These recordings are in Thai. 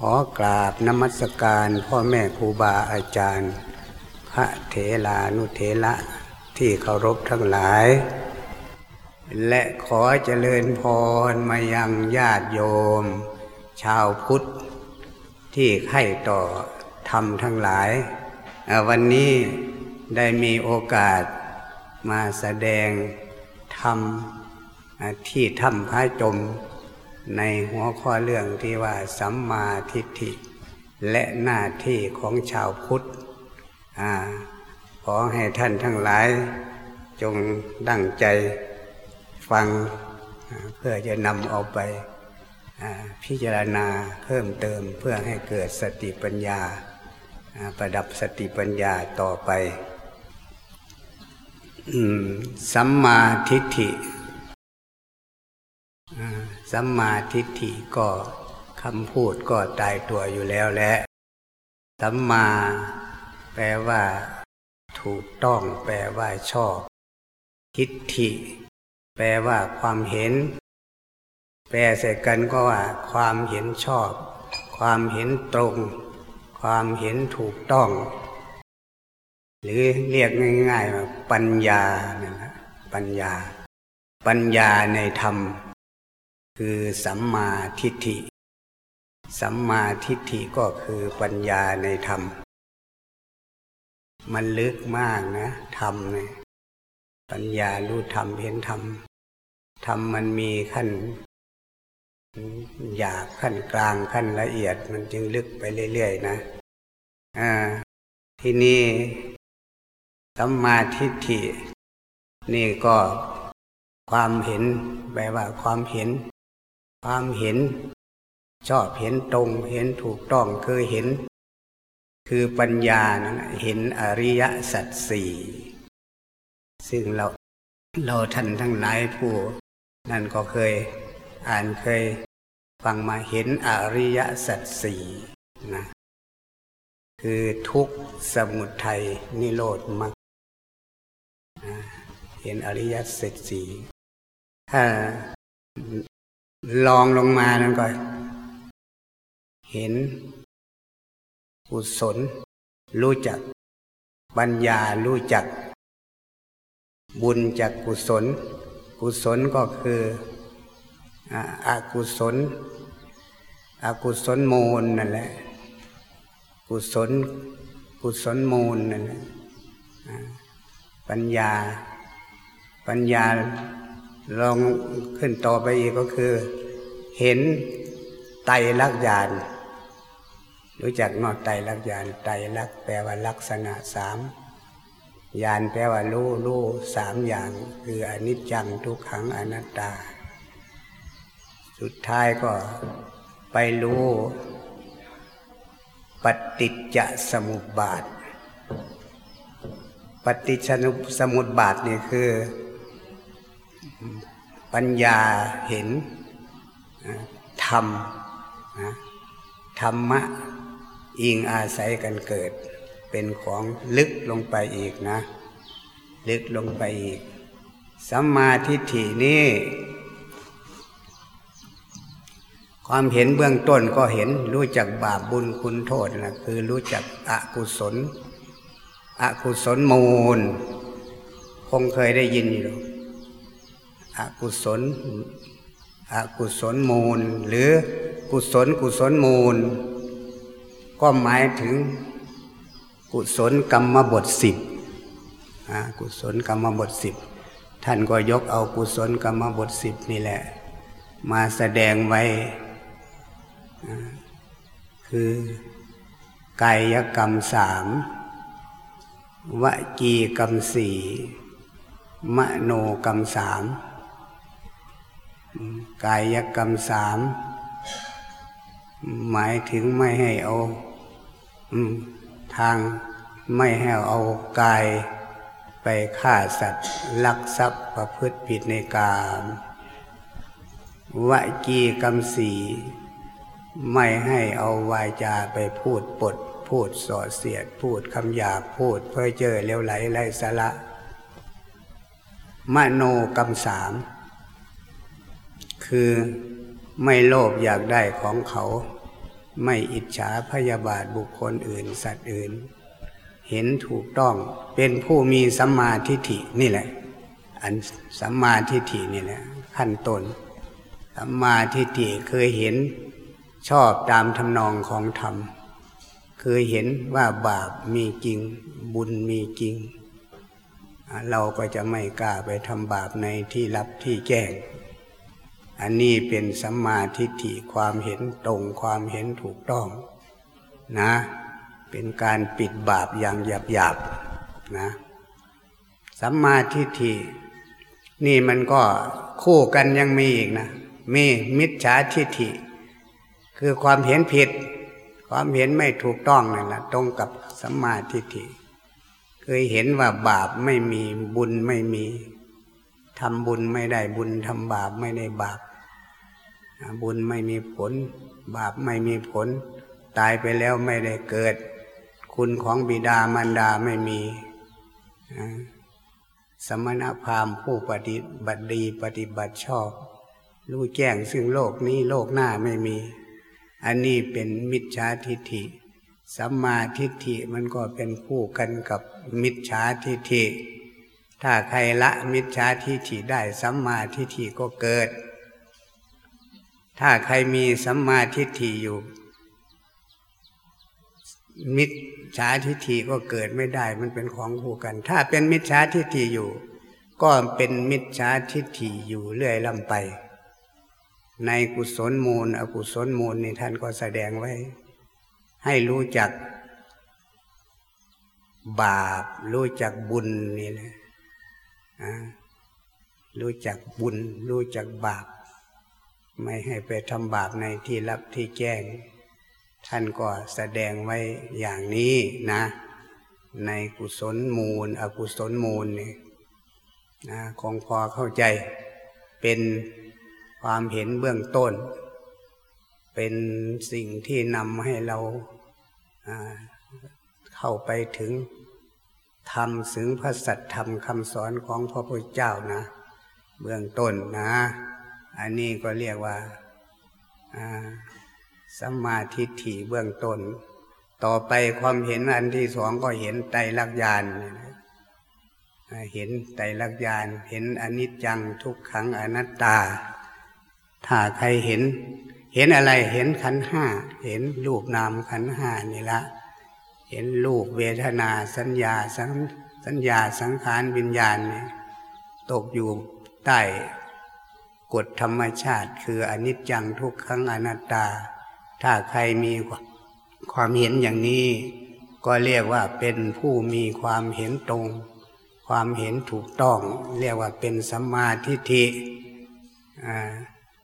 ขอกราบนมัสการพ่อแม่ครูบาอาจารย์ พระเถรานุเถระที่เคารพทั้งหลาย และขอเจริญพรมายังญาติโยม ชาวพุทธ ที่ไข่ต่อธรรมทั้งหลาย วันนี้ได้มีโอกาสมาแสดงธรรมที่ถ้ำพระจม ในหัวข้อเรื่องที่ว่าสัมมาทิฏฐิ และหน้าที่ของชาวพุทธอขอให้ท่านทั้งหลาย จงดั่งใจฟังเพื่อจะนำเอาไปพิจารณาเพิ่มเติมเพื่อให้เกิดสติปัญญา ประดับสติปัญญาต่อไปสัมมาทิฏฐิ สัมมาทิฏฐิก็คำพูดก็ตายตัวอยู่แล้วแหละสัมมาแปลว่า ถูกต้อง แปลว่าชอบ ทิฏฐิ แปลว่าความเห็น แปลใส่กันก็ว่า ความเห็นชอบ ความเห็นตรง ความเห็นถูกต้อง หรือเรียกง่ายๆว่าปัญญานี่แหละปัญญา ปัญญาในธรรม คือสัมมาทิฏฐิ สัมมาทิฏฐิก็คือปัญญาในธรรม มันลึกมากนะธรรมเนี่ยปัญญารู้ธรรมเห็นธรรมธรรมมันมีขั้นหยาบขั้นกลางขั้นละเอียดมันจึงลึกไปเรื่อยๆนะอ่าที่นี่สัมมาทิฏฐิ นี่ก็ความเห็นแปลว่าความเห็น ความเห็น ชอบเห็นตรงเห็นถูกต้องคือเห็น คือปัญญานะเห็นอริยสัจสี่ซึ่งเราเราท่านทั้งหลายผู้ นั่นก็เคยอ่านเคยฟังมาเห็นอริยสัจสี่นะคือทุกสมุทัยนิโรธมรรคเห็นอริยสัจสี่ถ้า ลองลงมานั่นก็เห็นกุศลรู้จัก ปัญญารู้จัก บุญจากกุศล กุศลก็คืออากุศลอากุศลมูลนั่นแหละ กุศล กุศลมูลนั่นแหละปัญญา ปัญญา ลองขึ้นต่อไปอีกก็คือ เห็นไตรลักษณ์ญาณรู้จักนอไตรลักษณ์ญาณไตรลักษณ์แปลว่าลักษณะสามญาณแปลว่ารู้รู้สามอย่าง คืออนิจจังทุกขังอนัตตา สุดท้ายก็ไปรู้ ปฏิจจสมุปบาท ปฏิจจสมุปบาทนี่คือ ปัญญาเห็นธรรมธรรมะอิงอาศัยกันเกิด เป็นของลึกลงไปอีกนะ ลึกลงไปอีกสัมมาทิฏฐินี้ความเห็นเบื้องต้นก็เห็นรู้จักบาปบุญคุณโทษนะคือรู้จักอกุศล อกุศลมูล คงเคยได้ยินอยู่ อกุศล อกุศลมูล หรือกุศลกุศลมูล ก็หมายถึงกุศลกรรมบทสิบกุศลกรรมบทสิบท่านก็ยกเอากุศลกรรมบทสิบนี่แหละ มาแสดงไว้ คือกายกรรมสามวจีกรรมสี่มโนกรรมสาม กายกรรมสามหมายถึงไม่ให้เอาทางไม่ให้เอากายไปฆ่าสัตว์ ลักทรัพย์ประพฤติผิดในกามวจีกรรมสีไม่ให้เอาวาจาไปพูดปด พูดส่อเสียด พูดคำหยาบพูดเพื่อเจอเลวไหลไรสาระมโนกรรมสาม คือไม่โลภอยากได้ของเขา ไม่อิจฉาพยาบาทบุคคลอื่น สัตว์อื่น เห็นถูกต้องเป็นผู้มีสัมมาทิฏฐินี่แหละ อันสัมมาทิฏฐินี่แหละขั้นต้นสัมมาทิฏฐิเคยเห็นชอบตามทำนองของธรรมเคยเห็นว่าบาปมีจริง บุญมีจริง เราก็จะไม่กล้าไปทำบาปในที่ลับที่แจ้ง อันนี้เป็นสัมมาทิฏฐิความเห็นตรงความเห็นถูกต้องนะ เป็นการปิดบาปอย่างหยาบๆนะสัมมาทิฏฐินี่มันก็คู่กันยังมีอีกนะมีมิจฉาทิฏฐิ คือความเห็นผิด ความเห็นไม่ถูกต้องนั่นแหละตรงกับสัมมาทิฏฐิ เคยเห็นว่าบาปไม่มีบุญไม่มีทำบุญไม่ได้บุญทำบาปไม่ได้บาป บุญไม่มีผล บาปไม่มีผล ตายไปแล้วไม่ได้เกิด คุณของบิดามารดาไม่มี สมณพราหมณ์ผู้ปฏิบัติดีปฏิบัติชอบ รู้แจ้งซึ่งโลกนี้โลกหน้าไม่มี อันนี้เป็นมิจฉาทิฏฐิสัมมาทิฏฐิมันก็เป็นคู่กันกับมิจฉาทิฏฐิ ถ้าใครละมิจฉาทิฏฐิได้สัมมาทิฏฐิก็เกิด ถ้าใครมีสัมมาทิฏฐิอยู่ มิจฉาทิฏฐิก็เกิดไม่ได้ มันเป็นของคู่กัน ถ้าเป็นมิจฉาทิฏฐิอยู่ ก็เป็นมิจฉาทิฏฐิอยู่เรื่อยลำไป ในกุศลมูล อกุศลมูลนี่ท่านก็แสดงไว้ ให้รู้จัก บาป รู้จักบุญนี่แหละรู้จักบุญ รู้จักบาป ไม่ให้ไปทำบาปในที่ลับที่แจ้ง ท่านก็แสดงไว้อย่างนี้นะ ในกุศลมูล อกุศลมูลนี่นะคงพอเข้าใจเป็นความเห็นเบื้องต้น เป็นสิ่งที่นำให้เราเข้าไปถึงทำถึงพระสัตธรรมคำสอนของพระพุทธเจ้านะ เบื้องต้นนะ อันนี้ก็เรียกว่าสัมมาทิฏฐิเบื้องต้น ต่อไปความเห็นอันที่สองก็เห็นไตรลักษณ์ญาณเห็นไตรลักษณ์ญาณเห็นอนิจจังทุกขังอนัตตา ถ้าใครเห็น เห็นอะไรเห็นขันห้า เห็นรูปนามขันห้านี่ละ เห็นรูปเวทนาสัญญาสังสัญญาสังขารวิญญาณนี่ตกอยู่ใต้ กฎธรรมชาติคืออนิจจังทุกขังอนัตตา ถ้าใครมีความเห็นอย่างนี้ ก็เรียกว่าเป็นผู้มีความเห็นตรง ความเห็นถูกต้อง เรียกว่าเป็นสัมมาทิฏฐิ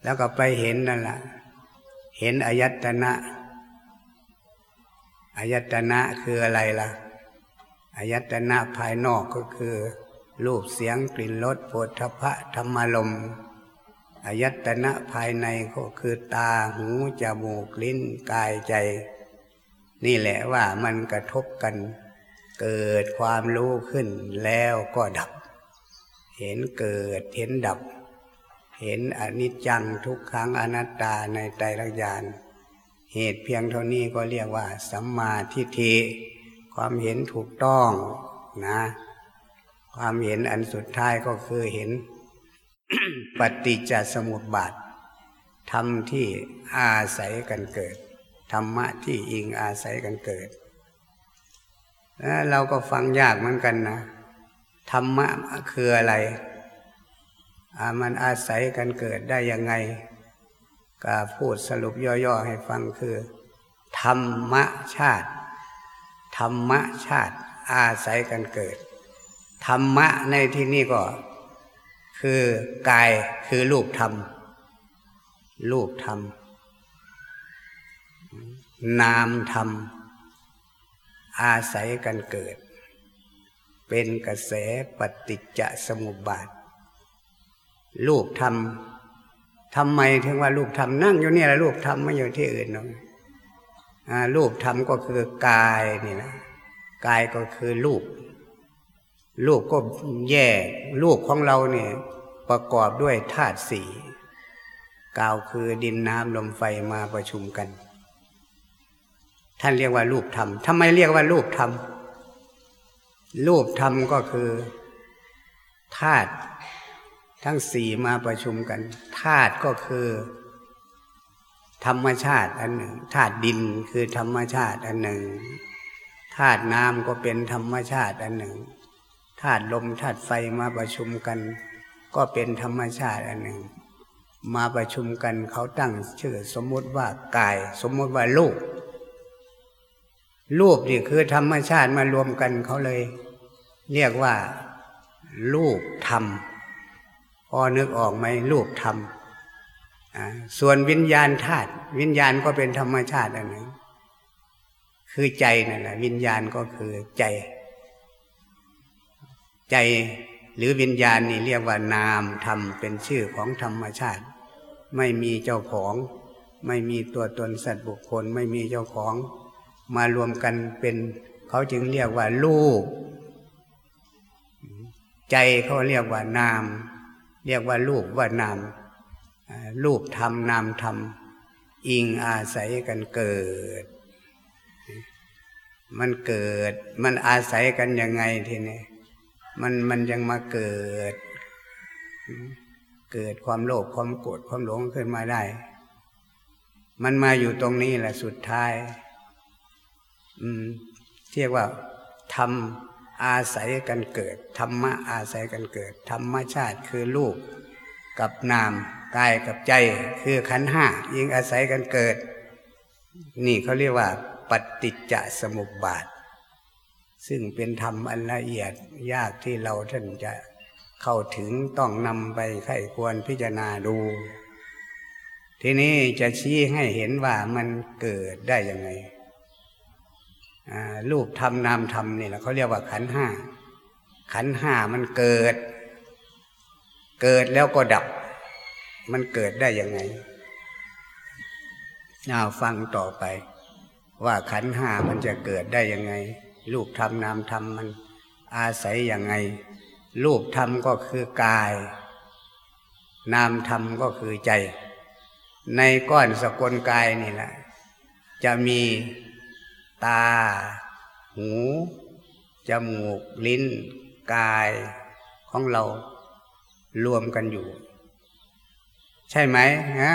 แล้วก็ไปเห็นนั่นแหละเห็นอายตนะอายตนะคืออะไรล่ะอายตนะภายนอกก็คือ รูปเสียงกลิ่นรสโผฏฐพะธรรมลม อายตนะภายในก็คือตาหูจมูกลิ้นกายใจ นี่แหละว่ามันกระทบกัน เกิดความรู้ขึ้นแล้วก็ดับ เห็นเกิดเห็นดับ เห็นอนิจจังทุกครั้งอนัตตาในใจรักญาณเหตุเพียงเท่านี้ก็เรียกว่า สัมมาทิฏฐิความเห็นถูกต้องนะ ความเห็นอันสุดท้ายก็คือเห็น ปฏิจจสมุปบาทธรรมที่อาศัยกันเกิด ธรรมะที่อิงอาศัยกันเกิดเราก็ฟังยากเหมือนกันนะ ธรรมะคืออะไร มันอาศัยกันเกิดได้ยังไง ก็พูดสรุปย่อๆให้ฟังคือ ธรรมชาติ ธรรมชาติอาศัยกันเกิด ธรรมะในที่นี้ก็ คือกายคือรูปธรรม รูปธรรม นามธรรม อาศัยกันเกิด เป็นกระแสปฏิจจสมุปบาท รูปธรรมทำไมถึงว่ารูปธรรมนั่งอยู่เนี่ยแหละรูปธรรมไม่อยู่ที่อื่นหรอกรูปธรรมก็คือกายนี่นะกายก็คือรูป รูปก็แย่รูปของเราเนี่ยประกอบด้วยธาตุสี่กาวคือดินน้ำลมไฟมาประชุมกัน ท่านเรียกว่ารูปธรรมทำไมเรียกว่ารูปธรรมรูปธรรมก็คือธาตุทั้งสี่มาประชุมกันธาตุก็คือ ธรรมชาติอันหนึ่งธาตุดินคือธรรมชาติอันหนึ่งธาตุน้ำก็เป็นธรรมชาติอันหนึ่ง ธาตุลมธาตุไฟมาประชุมกัน ก็เป็นธรรมชาติอันหนึ่ง มาประชุมกันเขาตั้งชื่อสมมุติว่ากาย สมมุติว่าลูกรูปนี่คือธรรมชาติมารวมกันเขาเลย เรียกว่า รูปธรรมพอนึกออกไหมรูปธรรมส่วนวิญญาณธาตุวิญญาณก็เป็นธรรมชาติอันหนึ่งคือใจนั่นแหละวิญญาณก็คือใจ ใจหรือวิญญาณนี่เรียกว่านามธรรมเป็นชื่อของธรรมชาติ ไม่มีเจ้าของ ไม่มีตัวตนสัตว์บุคคลไม่มีเจ้าของ มารวมกันเป็นเขาจึงเรียกว่ารูปใจเขาเรียกว่านาม เรียกว่ารูปว่านามรูปธรรมนามธรรมอิงอาศัยกันเกิด มันเกิด มันอาศัยกันยังไงทีนี้ มันมันยังมาเกิด เกิดความโลภความโกรธความหลงขึ้นมาได้ มันมาอยู่ตรงนี้แหละสุดท้าย อืมเรียกว่าทำอาศัยกันเกิดธรรมะอาศัยกันเกิด ธรรมชาติคือลูกกับนามกายกับใจคือขันห้ายิงอาศัยกันเกิด นี่เขาเรียกว่า ปฏิจจสมุปบาท ซึ่งเป็นธรรมอันละเอียดยากที่เราท่านจะเข้าถึงต้องนำไปไข้ควรพิจารณาดู ทีนี้จะชี้ให้เห็นว่ามันเกิดได้ยังไงรูปธรรมนามธรรมนี่แหละเขาเรียกว่าขันห้า ขันห้ามันเกิด เกิดแล้วก็ดับ มันเกิดได้ยังไงน่าฟังต่อไป ว่าขันห้ามันจะเกิดได้ยังไง รูปธรรมนามธรรมมันอาศัยอยังไง รูปธรรมก็คือกาย นามธรรมก็คือใจ ในก้อนสกลกายนี่แหละ จะมีตา หู จมูก ลิ้น กายของเรารวมกันอยู่ ใช่ไหมฮะ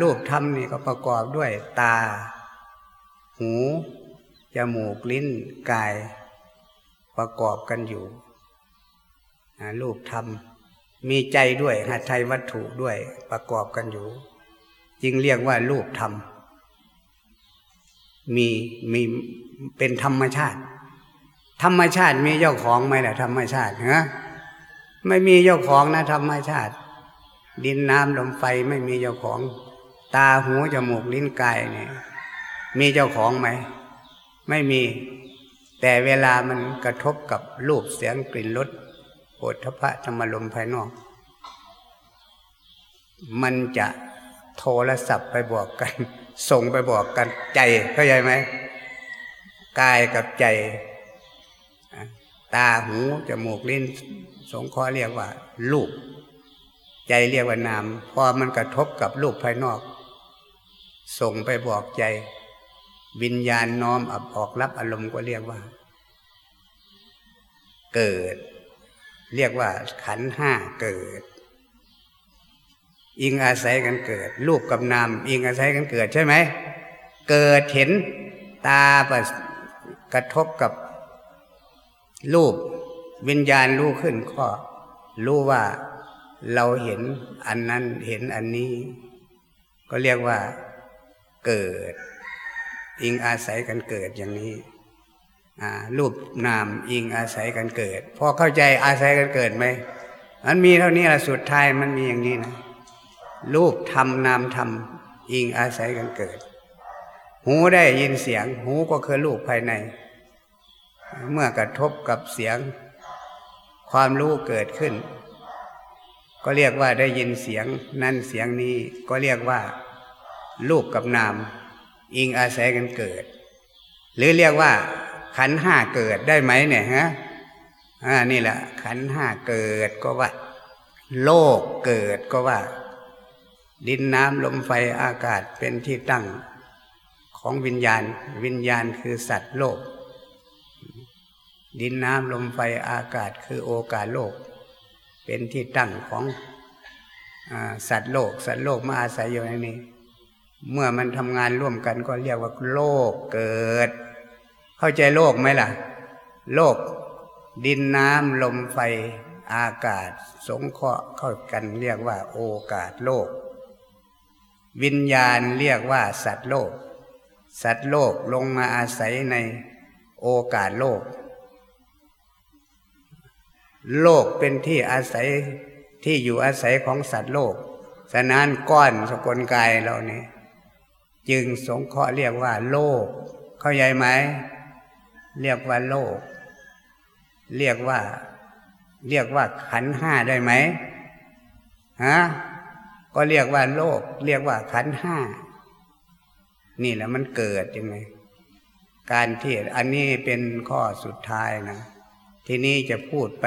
รูปธรรมนี่ก็ประกอบด้วยตา หู จมูกลิ้นกายประกอบกันอยู่รูปธรรม มีใจด้วยหัตถยวัตถุด้วยประกอบกันอยู่ จึงเรียกว่ารูปธรรม มีมีเป็นธรรมชาติ ธรรมชาติมีเจ้าของไหมล่ะธรรมชาติฮะไม่มีเจ้าของนะธรรมชาติ ดินน้ำลมไฟไม่มีเจ้าของ ตาหูจมูกลิ้นกายเนี่ยมีเจ้าของไหม ไม่มี แต่เวลามันกระทบกับรูปเสียงกลิ่นรสโอทพะธรรมลมภายนอก มันจะโทรศัพท์ไปบอกกัน ส่งไปบอกกันใจเข้าใจไหมกายกับใจ ตาหูจมูกลิ้นสงเคราะห์เรียกว่าลูกใจเรียกว่านามพอมันกระทบกับรูปภายนอก ส่งไปบอกใจ วิญญาณน้อมอับออกรับอารมณ์ก็เรียกว่า เกิด เรียกว่าขันห้าเกิด อิงอาศัยกันเกิด รูปกับนามอิงอาศัยกันเกิดใช่ไหมเกิดเห็นตาประกระทบกับ รูป วิญญาณรู้ขึ้นข้อรู้ว่าเราเห็นอันนั้นเห็นอันนี้ ก็เรียกว่าเกิด อิงอาศัยกันเกิดอย่างนี้รูปนามอิงอาศัยกันเกิด พอเข้าใจอาศัยกันเกิดไหมมันมีเท่านี้ละสุดท้ายมันมีอย่างนี้นะรูปทำนามทำอิงอาศัยกันเกิด หูได้ยินเสียง หูก็คือรูปภายใน เมื่อกระทบกับเสียง ความรู้เกิดขึ้น ก็เรียกว่าได้ยินเสียงนั่นเสียงนี้ก็เรียกว่าลูกกับนาม อิงอาศัยกันเกิด หรือเรียกว่า ขันห้าเกิดได้ไหมเนี่ยฮะอ่านี่แหละ ขันห้าเกิดก็ว่า โลกเกิดก็ว่า ดินน้ำลมไฟอากาศเป็นที่ตั้งของวิญญาณ วิญญาณคือสัตว์โลก ดินน้ำลมไฟอากาศคือโอกาสโลก เป็นที่ตั้งของอสัตว์โลก สัตว์โลกมาอาศัยอยู่ในนี้ เมื่อมันทำงานร่วมกันก็เรียกว่าโลกเกิด เข้าใจโลกไหมล่ะ โลก ดินน้ำลมไฟอากาศ สงเคราะห์เข้ากันเรียกว่า โอกาสโลก วิญญาณเรียกว่า สัตว์โลก สัตว์โลกลงมาอาศัยในโอกาสโลก โลกเป็นที่อาศัยที่อยู่อาศัยของสัตว์โลก ฉะนั้นก้อนสกลกายเรานี่ จึงสงเคราะห์เรียกว่า โลก เข้าใจไหม เรียกว่าโลก เรียกว่า เรียกว่าขันห้าได้ไหมฮะก็เรียกว่าโลก เรียกว่าขันห้า นี่แหละมันเกิดยังไง การที่อันนี้เป็นข้อสุดท้ายนะ ทีนี้จะพูดไป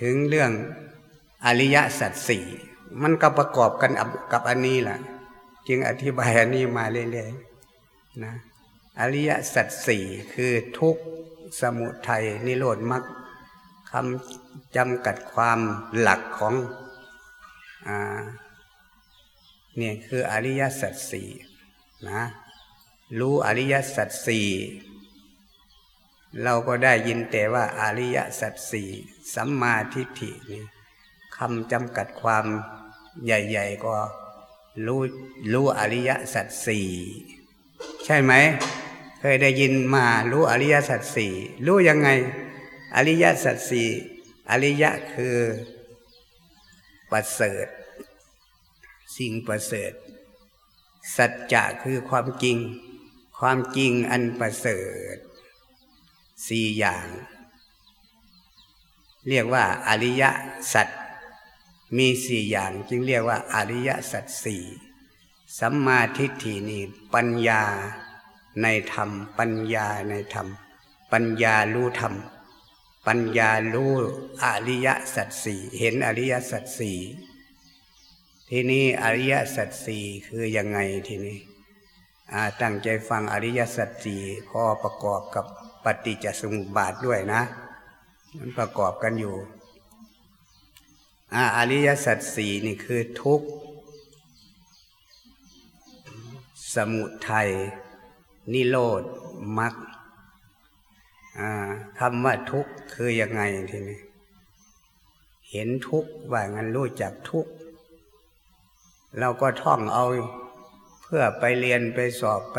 ถึงเรื่องอริยสัจสี่ มันก็ประกอบกันกับอันนี้แหละจึงอธิบายอันนี้มาเรื่อยๆนะอริยสัจสี่คือทุกสมุทัยนิโรธมรรคคำจำกัดความหลักของอ่าเนี่ยคืออริยสัจสี่นะรู้อริยสัจสี่เราก็ได้ยินแต่ว่าอริยสัจสี่สัมมาทิฏฐินี่คำจำกัดความ ใหญ่ๆก็รู้รู้อริยสัจสี่ใช่ไหม เคยได้ยินมารู้อริยสัจสี่รู้ยังไง อริยสัจสี่อริยะคือประเสริฐ สิ่งประเสริฐ สัจจะคือความจริง ความจริงอันประเสริฐสี่อย่าง เรียกว่าอริยสัจ มีสี่อย่างจึงเรียกว่า อริยสัจสี่สัมมาทิฏฐินี่ปัญญาในธรรม ปัญญาในธรรม ปัญญารู้ธรรม ปัญญารู้อริยสัจสี่เห็นอริยสัจสี่ทีนี้อริยสัจสี่คือยังไงทีนี้ตั้งใจฟังอริยสัจสี่พอประกอบกับปฏิจจสมุปบาทด้วยนะ มันประกอบกันอยู่ อริยสัจสี่นี่คือทุกข์ สมุทัย นิโรธมรรคคำว่าทุกข์คือยังไงทีนี้ เห็นทุกข์ว่างั้นรู้จักทุกข์ เราก็ท่องเอาเพื่อไปเรียนไปสอบไป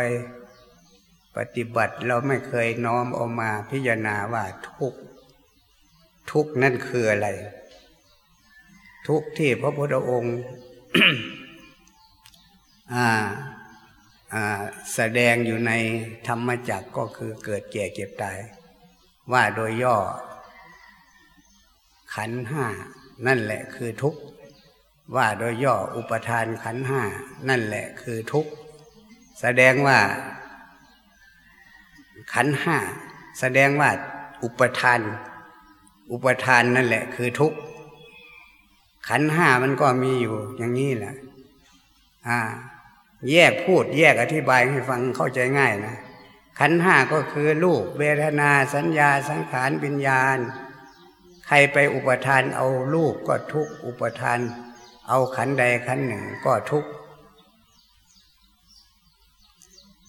ปฏิบัติเราไม่เคยน้อมเอามาพิจารณาว่าทุกข์ทุกข์นั่นคืออะไร ทุกที่พระพุทธองค์แสดงอยู่ในธรรมจักก็คือเกิดแก่เก็บตาย ว่าโดยย่อ ขันห้า นั่นแหละคือทุกว่าโดยย่ออุปทานขันห้า นั่นแหละคือทุกแสดงว่า ขันห้า แสดงว่า อุปทาน อุปทานนั่นแหละคือทุกข์ ขันห้ามันก็มีอยู่อย่างนี้แหละ อ่า แยกพูดแยกอธิบายให้ฟังเข้าใจง่ายนะ ขันห้าก็คือรูปเวทนาสัญญาสังขารวิญญาณ ใครไปอุปทานเอารูปก็ทุกอุปทาน เอาขันใดขันหนึ่งก็ทุก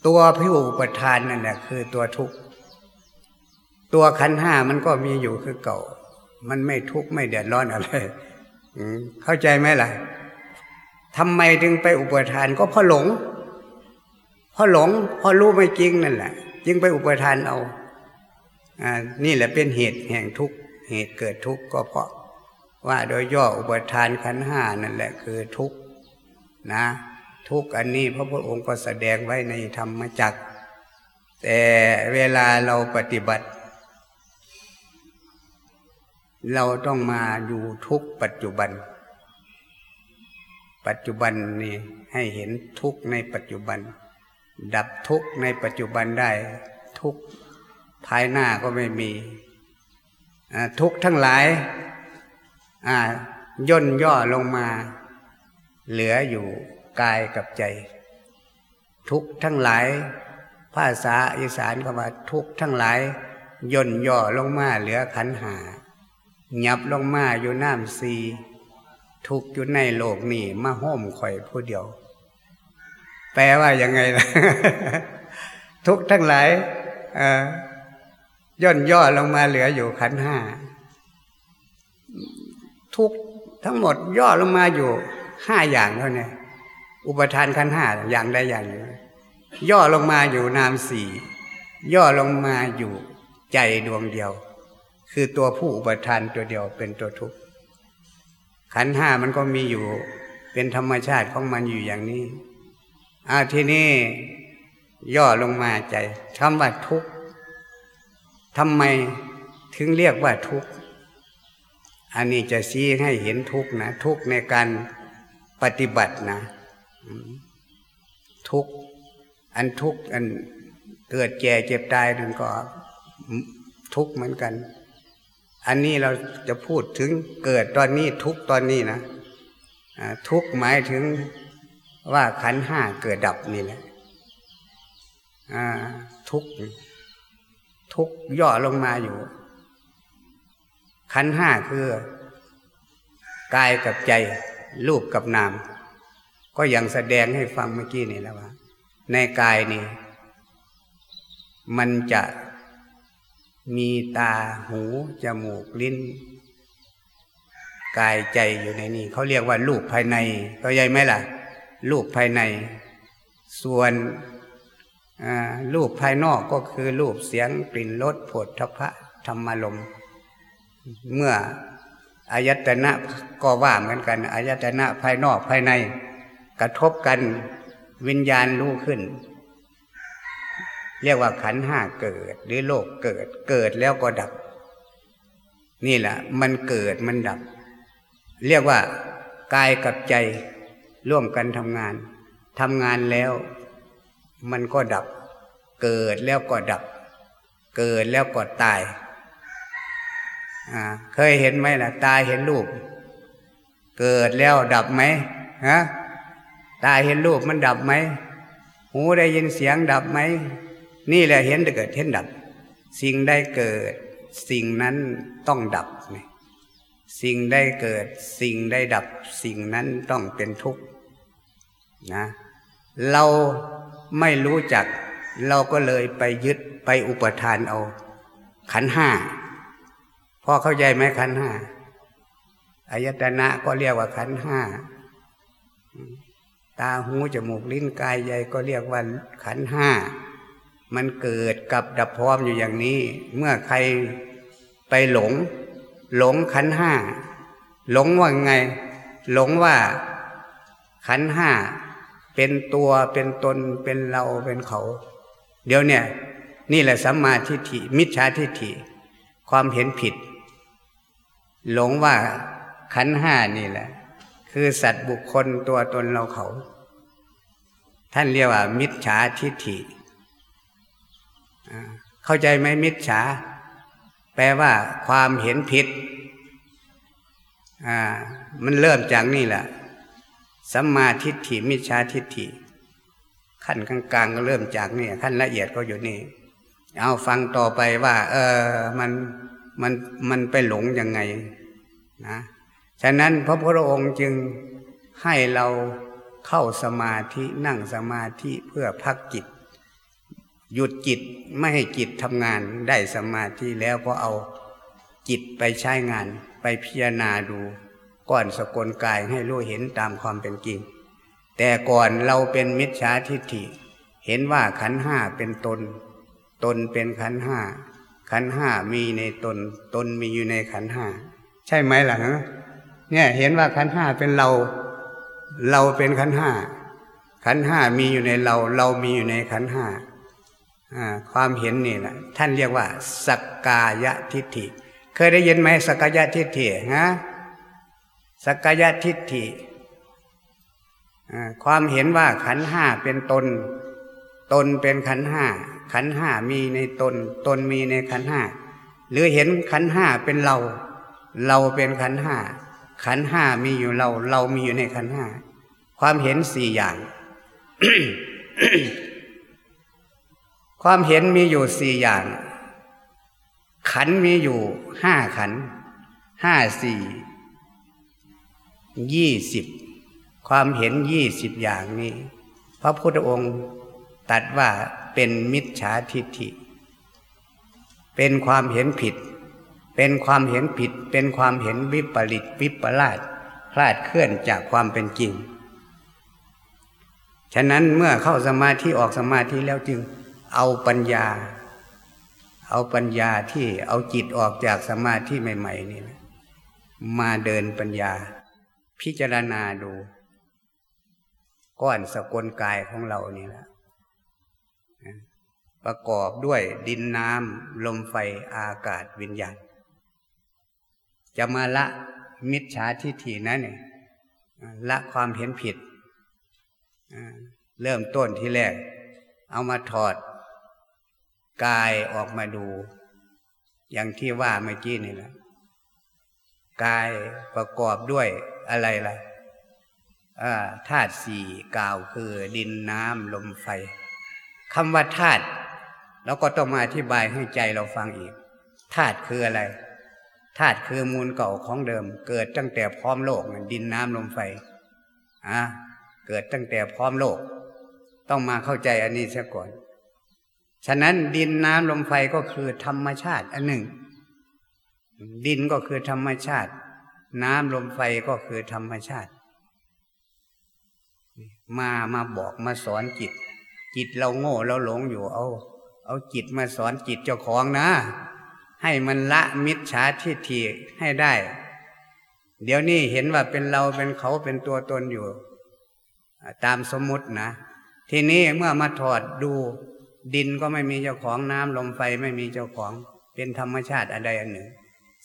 ตัวพิอุปทานนั่นแหละคือตัวทุกตัวขันห้ามันก็มีอยู่คือเก่า มันไม่ทุกข์ไม่เดือดร้อนอะไร เข้าใจไหมล่ะทำไมถึงไปอุปทานก็เพราะหลงเพราะหลงเพราะรู้ไม่จริงนั่นแหละ จึงไปอุปทานเอาอ่านี่แหละเป็นเหตุแห่งทุกเหตุเกิดทุกข์ก็เพราะ ว่าโดยย่ออุปทานขันห้านั่นแหละคือทุกข์นะ ทุกอันนี้พระพุทธองค์ก็แสดงไว้ในธรรมจักรแต่เวลาเราปฏิบัติ เราต้องมาอยู่ทุกปัจจุบัน ปัจจุบันนี่ให้เห็นทุกในปัจจุบัน ดับทุกในปัจจุบันได้ ทุกภายหน้าก็ไม่มีทุกทั้งหลายย่นย่อลงมา เหลืออยู่กายกับใจ ทุกทั้งหลาย ภาษาอีสานก็ว่าทุกทั้งหลายย่นย่อลงมาเหลือขันหา ยับลงมาอยู่น้ำซีทุกอยู่ในโลกนี้มาห้มข่อยผู้เดียว แปลว่ายังไงล่ะ ทุกทั้งหลายย่นย่อลงมาเหลืออยู่ขันห้า ทุกทั้งหมดย่อลงมาอยู่ห้าอย่างเท่านี้อุปทานขันห้าอย่างใดอย่างหนึ่งย่อลงมาอยู่นามสี่ย่อลงมาอยู่ใจดวงเดียว คือตัวผู้อุปทานตัวเดียวเป็นตัวทุกข์ขันห้ามันก็มีอยู่เป็นธรรมชาติของมันอยู่อย่างนี้อาทีนี้ย่อลงมาใจคำว่าทุกข์ทำไมถึงเรียกว่าทุกข์อันนี้จะชี้ให้เห็นทุกข์นะ ทุกข์ในการปฏิบัตินะ ทุกข์อันทุกข์อันเกิดแก่เจ็บตายนั่นก็ทุกข์เหมือนกัน อันนี้เราจะพูดถึงเกิดตอนนี้ทุกตอนนี้นะทุกหมายถึงว่าขันห้าเกิดดับนี่แหละทุกทุกย่อลงมาอยู่ ขันห้าคือกายกับใจ รูปกับนาม ก็ยังแสดงให้ฟังเมื่อกี้นี่แล้วว่า ในกายนี่ มันจะ มีตาหู จมูกลิ้น กายใจอยู่ในนี้เขาเรียกว่ารูปภายในเขาใหญ่ไหมล่ะ รูปภายใน ส่วนรูปภายนอกก็คือรูปเสียงกลิ่นรสผดทพะธรรมลมเมื่ออายตนะก็ว่าเหมือนกันอายตนะภายนอกภายใน กระทบกันวิญญาณรู้ขึ้น เรียกว่าขันห้าเกิด หรือโลกเกิด เกิดแล้วก็ดับ นี่แหละมันเกิดมันดับ เรียกว่ากายกับใจร่วมกันทำงานทำงานแล้ว มันก็ดับ เกิดแล้วก็ดับ เกิดแล้วก็ตายเคยเห็นไหมล่ะ ตาเห็นรูป เกิดแล้วดับไหมฮะตาเห็นรูปมันดับไหม หูได้ยินเสียงดับไหม นี่แหละเห็นเกิดเห็นดับ สิ่งได้เกิด สิ่งนั้นต้องดับ สิ่งได้เกิด สิ่งได้ดับ สิ่งนั้นต้องเป็นทุกข์นะ เราไม่รู้จัก เราก็เลยไปยึดไปอุปทานเอา ขันห้าพ่อเข้าใจไหมขันห้าอายตนะก็เรียกว่าขันห้าตาหูจมูกลิ้นกายใหญ่ก็เรียกว่าขันห้า มันเกิดกับดับพร้อมอยู่อย่างนี้ เมื่อใครไปหลง หลงขันห้า หลงว่าไง หลงว่าขันห้าเป็นตัวเป็นตนเป็นเราเป็นเขา เดี๋ยวเนี่ย นี่แหละสัมมาทิฏฐิมิจฉาทิฏฐิ ความเห็นผิด หลงว่าขันห้านี่แหละ คือสัตว์บุคคลตัวตนเราเขา ท่านเรียกว่า มิจฉาทิฏฐิ เข้าใจไหมมิจฉา แปลว่าความเห็นผิดมันเริ่มจากนี่แหละสัมมาทิฏฐิมิจฉาทิฏฐิ ขั้นกลางๆก็เริ่มจากนี่ขั้นละเอียดก็อยู่นี่ เอาฟังต่อไปว่า เออมันมันมันไปหลงยังไงนะฉะนั้นพระพุทธองค์จึงให้เราเข้าสมาธินั่งสมาธิเพื่อพักจิต หยุดจิตไม่ให้จิตทำงานได้สมาธิแล้วก็เอาจิตไปใช้งานไปพิจารณาดูก่อนสกลกายให้รู้เห็นตามความเป็นจริง แต่ก่อนเราเป็นมิจฉาทิฏฐิ เห็นว่าขันห้าเป็นตน ตนเป็นขันห้าขันห้ามีในตน ตนมีอยู่ในขันห้าใช่ไหมล่ะเนี่ยเห็นว่าขันห้าเป็นเรา เราเป็นขันห้าขันห้ามีอยู่ในเรา เรามีอยู่ในขันห้า ความเห็นนี่แหละท่านเรียกว่าสักกายทิฏฐิ เคยได้ยินไหมสักกายทิฏฐิฮะสกายทิฏฐิความเห็นว่าขันห้าเป็นตน ตนเป็นขันห้าขันห้ามีในตน ตนมีในขันห้าหรือเห็นขันห้าเป็นเรา เราเป็นขันห้าขันห้ามีอยู่เรา เรามีอยู่ในขันห้าความเห็นสี่อย่าง ความเห็นมีอยู่สี่อย่าง ขันมีอยู่ห้าขันห้าสี่ยี่สิบความเห็นยี่สิบอย่างนี้ พระพุทธองค์ตัดว่าเป็นมิจฉาทิฏฐิ เป็นความเห็นผิด เป็นความเห็นผิด เป็นความเห็นวิปริตวิปลาสคลาดเคลื่อนจากความเป็นจริง ฉะนั้นเมื่อเข้าสมาธิออกสมาธิแล้วจึง เอาปัญญา เอาปัญญาที่เอาจิตออกจากสมาธิใหม่ ๆ นี่นะมาเดินปัญญา พิจารณาดู ก้อนสกลกายของเรานี่แหละประกอบด้วยดินน้ำลมไฟอากาศวิญญาณ จะมาละมิจฉาทิฏฐินั้นเนี่ยละความเห็นผิด เริ่มต้นที่แรก เอามาถอด กายออกมาดู อย่างที่ว่าเมื่อกี้นี่แหละกายประกอบด้วยอะไรล่ะธาตุสี่กล่าวคือดินน้ำลมไฟคำว่าธาตุเราก็ต้องมาอธิบายให้ใจเราฟังอีกธาตุคืออะไรธาตุคือมูลเก่าของเดิม เกิดตั้งแต่พร้อมโลกดินน้ำลมไฟอะเกิดตั้งแต่พร้อมโลก ต้องมาเข้าใจอันนี้เสียก่อน ฉะนั้นดินน้ำลมไฟก็คือธรรมชาติอันหนึ่ง ดินก็คือธรรมชาติ น้ำลมไฟก็คือธรรมชาติ มามาบอกมาสอนจิต จิตเราโง่เราหลงอยู่ เอา เอาจิตมาสอนจิตเจ้าของนะ ให้มันละมิจฉาทิฏฐิให้ได้ เดี๋ยวนี้เห็นว่าเป็นเราเป็นเขาเป็นตัวตนอยู่ ตามสมมตินะ ทีนี้เมื่อมาถอดดู ดินก็ไม่มีเจ้าของน้ำลมไฟไม่มีเจ้าของ เป็นธรรมชาติอะไรอันหนึ่ง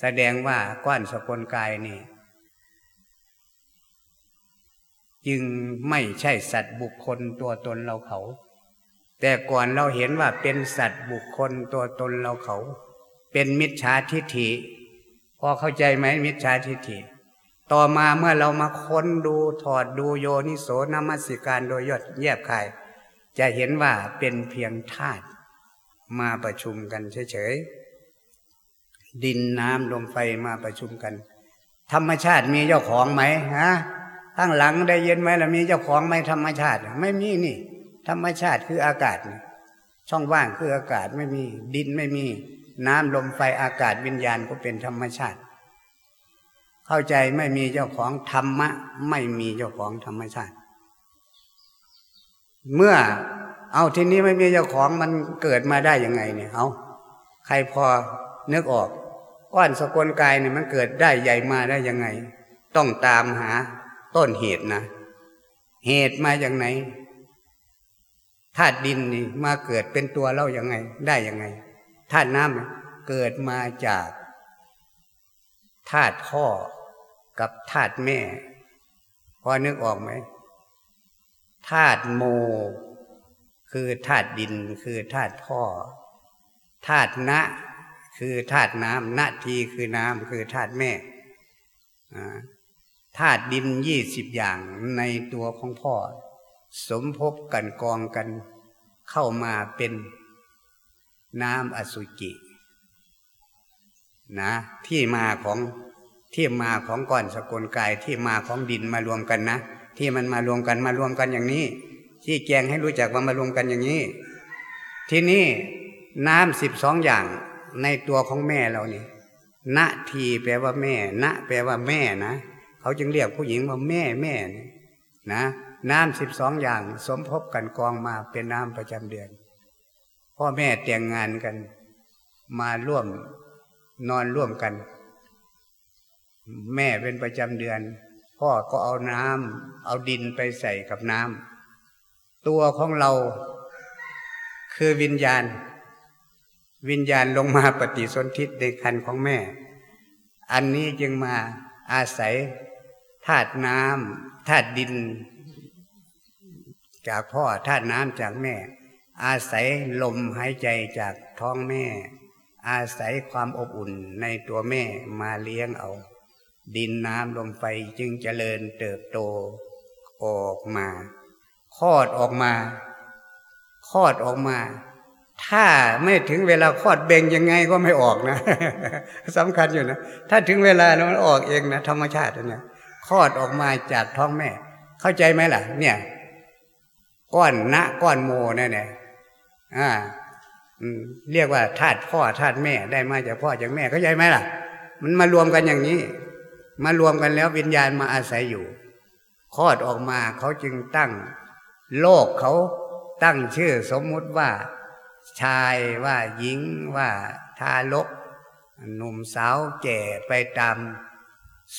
แสดงว่าก้อนสกลกายนี่ จึงไม่ใช่สัตว์บุคคลตัวตนเราเขา แต่ก่อนเราเห็นว่าเป็นสัตว์บุคคลตัวตนเราเขา เป็นมิจฉาทิฏฐิพอเข้าใจไหมมิจฉาทิฏฐิ ต่อมาเมื่อเรามาค้นดูถอดดูโยนิโสนมัสิการโดยยอดแยบคาย จะเห็นว่าเป็นเพียงธาตุมาประชุมกันเฉยๆ ดินน้ำลมไฟมาประชุมกัน ธรรมชาติมีเจ้าของไหมฮะข้างหลังได้เยินไหมล่ะมีเจ้าของไหมธรรมชาติ ไม่มีนี่ ธรรมชาติคืออากาศ ช่องว่างคืออากาศไม่มี ดินไม่มี น้ำลมไฟอากาศวิญญาณก็เป็นธรรมชาติ เข้าใจไม่มีเจ้าของธรรมะ ไม่มีเจ้าของธรรมชาติ เมื่อ เอาทีนี้ไม่มีเจ้าของมันเกิดมาได้ยังไงเนี่ย เอาใครพอนึกออกก้อนสกลกายเนี่ยมันเกิดได้ใหญ่มาได้ยังไง ต้องตามหาต้นเหตุนะ เหตุมาจากไหนธาตุดินนี่มาเกิดเป็นตัวเราอย่างไง ได้ยังไงธาตุน้ำเกิดมาจากธาตุพ่อกับธาตุแม่ พอนึกออกไหม ธาตุโม คือธาตุดินคือธาตุพ่อธาตุนะ คือธาตุน้ำนาทีคือน้ำคือธาตุแม่ธาตุดินยี่สิบอย่างในตัวของพ่อ สมภพกันกองกันเข้ามาเป็นน้ำอสุจินะ ที่มาของที่มาของก่อนสกุลกายที่มาของดินมารวมกันนะ ที่มันมารวมกันมารวมกันอย่างนี้ที่แจงให้รู้จักว่ามารวมกันอย่างนี้ ที่นี้น้ำสิบสองอย่างในตัวของแม่เรานี่ณทีแปลว่าแม่ ณ แปลว่าแม่นะเขาจึงเรียกผู้หญิงว่าแม่แม่นะน้ำสิบสองอย่างสมภพกันกองมาเป็นน้ำประจำเดือน พ่อแม่แต่งงานกัน มาร่วมนอนร่วมกัน แม่เป็นประจำเดือน พ่อก็เอาน้ำเอาดินไปใส่กับน้ำตัวของเราคือวิญญาณ วิญญาณลงมาปฏิสนธิในคันของแม่ อันนี้จึงมาอาศัยธาตุน้ำธาตุดิน จากพ่อธาตุน้ำจากแม่ อาศัยลมหายใจจากท้องแม่ อาศัยความอบอุ่นในตัวแม่มาเลี้ยงเอา ดินน้ำลมไฟจึงเจริญเติบโตออกมาคลอดออกมาคลอดออกมา ถ้าไม่ถึงเวลาคลอดเบ่งยังไงก็ไม่ออกนะสำคัญอยู่นะถ้าถึงเวลาแล้วมันออกเองนะธรรมชาติเนี่ยคลอดออกมาจากท้องแม่ เข้าใจไหมล่ะ เนี่ย ก้อนณก้อนโมนั่นแหละอ่าเรียกว่าธาตุพ่อธาตุแม่ได้มาจากพ่อจากแม่เข้าใจไหมล่ะ มันมารวมกันอย่างนี้ มารวมกันแล้ววิญญาณมาอาศัยอยู่คลอดออกมาเขาจึงตั้ง โลกเขาตั้งชื่อสมมุติว่า ชายว่าหญิงว่าทารกหนุ่มสาวแก่ไปตาม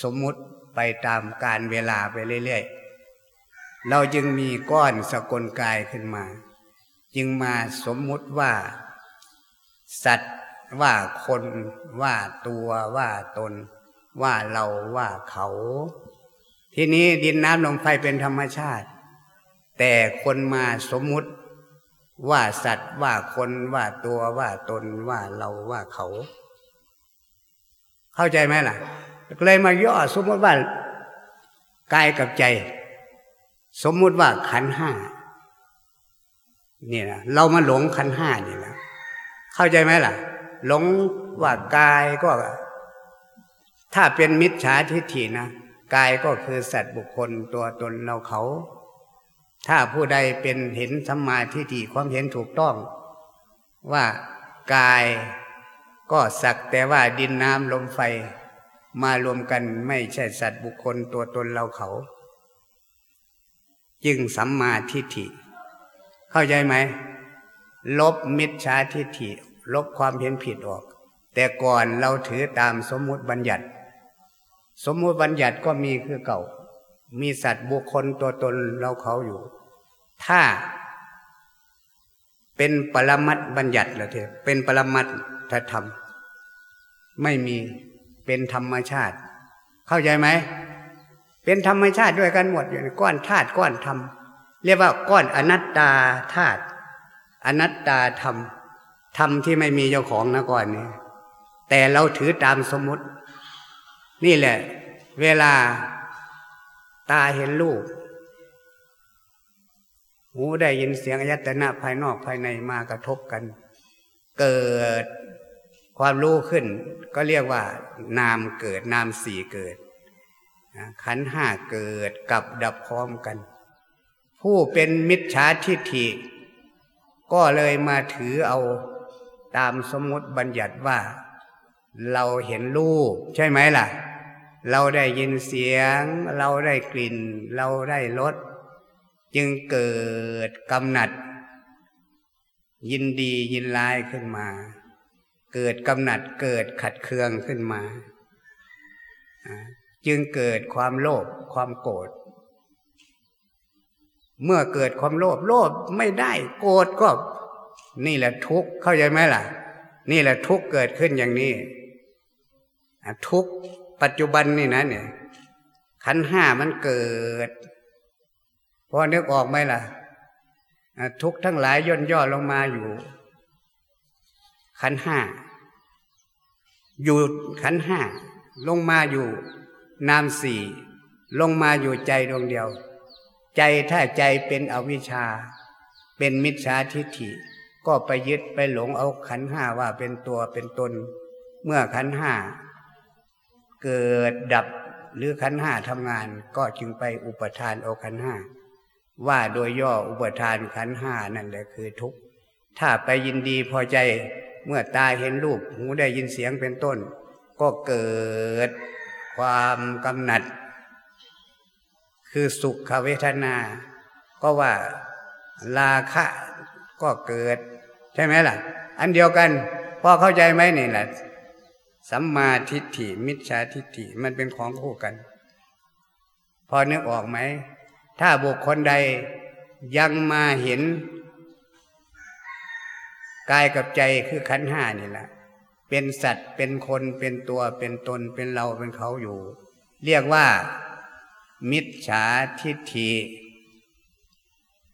สมมุติไปตามการเวลาไปเรื่อยๆ เราจึงมีก้อนสกลกายขึ้นมา จึงมาสมมุติว่า สัตว์ว่าคนว่าตัวว่าตน ว่าเราว่าเขา ทีนี้ดินน้ำลมไฟเป็นธรรมชาติ แต่คนมาสมมุติ ว่าสัตว์ว่าคนว่าตัวว่าตนว่าเราว่าเขา เข้าใจไหมล่ะ เลยมาย่อสมมติว่ากายกับใจ สมมุติว่าขันห้านี่นะเรามาหลงขันห้านี่นะเข้าใจไหมล่ะ หลงว่ากายก็ ถ้าเป็นมิจฉาทิฏฐินะกายก็คือสัตว์บุคคลตัวตนเราเขา ถ้าผู้ใดเป็นเห็นสัมมาทิฏฐิความเห็นถูกต้อง ว่ากายก็สักแต่ว่าดินน้ำลมไฟ มารวมกันไม่ใช่สัตว์บุคคลตัวตนเราเขา จึงสัมมาทิฏฐิ เข้าใจไหม ลบมิจฉาทิฏฐิ ลบความเห็นผิดออก แต่ก่อนเราถือตามสมมุติบัญญัติ สมมติบัญญัติก็มีคือเก่า มีสัตว์บุคคลตัวตนเราเขาอยู่ ถ้า เป็นปรมัตบัญญัติเหรอเถอะเป็นปรมัตถธรรม ไม่มีเป็นธรรมชาติ เข้าใจไหมเป็นธรรมชาติด้วยกันหมดอยู่ในก้อนธาตุก้อนธรรมเรียกว่าก้อนอนัตตาธาตุอนัตตาธรรมธรรมที่ไม่มีเจ้าของนะก้อนนี้แต่เราถือตามสมมติ นี่แหละ เวลาตาเห็นรูป หูได้ยินเสียงอายตนะภายนอกภายในมากระทบกัน เกิดความรู้ขึ้น ก็เรียกว่า นามเกิด นามสี่เกิด ขันห้าเกิดกับดับพร้อมกัน ผู้เป็นมิจฉาทิฏฐิ ก็เลยมาถือเอาตามสมมติบัญญัติว่า เราเห็นรูปใช่ไหมล่ะ เราได้ยินเสียง เราได้กลิ่น เราได้รสจึงเกิดกำหนัด ยินดียินร้ายขึ้นมา เกิดกำหนัดเกิดขัดเคืองขึ้นมา จึงเกิดความโลภความโกรธเมื่อเกิดความโลภโลภไม่ได้โกรธก็ นี่แหละทุกข์เข้าใจไหมล่ะ นี่แหละทุกข์เกิดขึ้นอย่างนี้ทุกข์ ปัจจุบันนี่นะเนี่ย ขันห้ามันเกิด พอนึกออกไหมล่ะ ทุกทั้งหลายย่นย่อลงมาอยู่ ขันห้าอยู่ขันห้าลงมาอยู่ นามสี่ลงมาอยู่ใจดวงเดียว ใจถ้าใจเป็นอวิชชา เป็นมิจฉาทิฏฐิ ก็ไปยึดไปหลงเอาขันห้าว่าเป็นตัวเป็นตน เมื่อขันห้า เกิดดับหรือขันห้าทำงาน ก็จึงไปอุปทานเอาขันห้าว่าโดยย่ออุปทานขันห้านั่นแหละคือทุกข์ถ้าไปยินดีพอใจเมื่อตาเห็นรูปหูได้ยินเสียงเป็นต้น ก็เกิดความกำหนัด คือสุขเวทนา ก็ว่าราคะก็เกิด ใช่ไหมล่ะ อันเดียวกันพอเข้าใจไหมนี่แหละ สัมมาทิฏฐิ มิจฉาทิฏฐิมันเป็นของคู่กัน พอนึกออกไหม ถ้าบุคคลใดยังมาเห็นกายกับใจคือขันห้านี่แหละเป็นสัตว์เป็นคนเป็นตัวเป็นตนเป็นเราเป็นเขาอยู่ เรียกว่า มิจฉาทิฏฐิ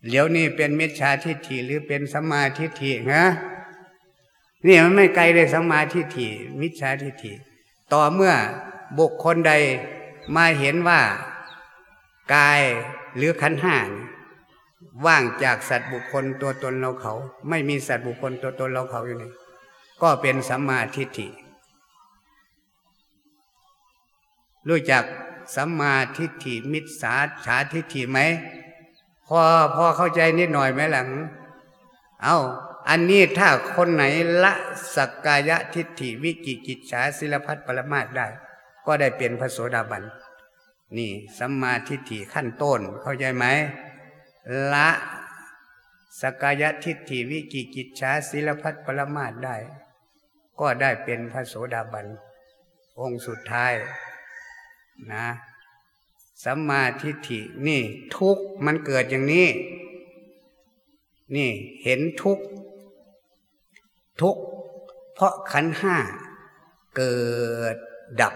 เหลียวนี่เป็นมิจฉาทิฏฐิหรือเป็นสัมมาทิฏฐิฮะ นี่มันไม่ไกลเลยสัมมาทิฏฐิมิจฉาทิฏฐิต่อเมื่อบุคคลใดมาเห็นว่ากายหรือขันห้าว่างจากสัตว์บุคคลตัวตนเราเขา ไม่มีสัตว์บุคคลตัวตนเราเขาอยู่นี่ก็เป็นสัมมาทิฏฐิรู้จักสัมมาทิฏฐิมิจฉาฉาทิฏฐิไหมพอพอเข้าใจนิดหน่อยไหมหลัง เอา อันนี้ถ้าคนไหนละสักกายทิฏฐิวิกิกิจฉาศิลพัฒปรมาตได้ ก็ได้เป็นพระโสดาบัน นี่สัมมาทิฏฐิขั้นต้นเข้าใจไหม ละสกายทิฏฐิวิกิกิจฉาศิลพัฒปรมาตได้ ก็ได้เป็นพระโสดาบัน องค์สุดท้ายนะสัมมาทิฏฐินี่ทุกมันเกิดอย่างนี้ นี่เห็นทุก ทุกเพราะขันห้าเกิดดับ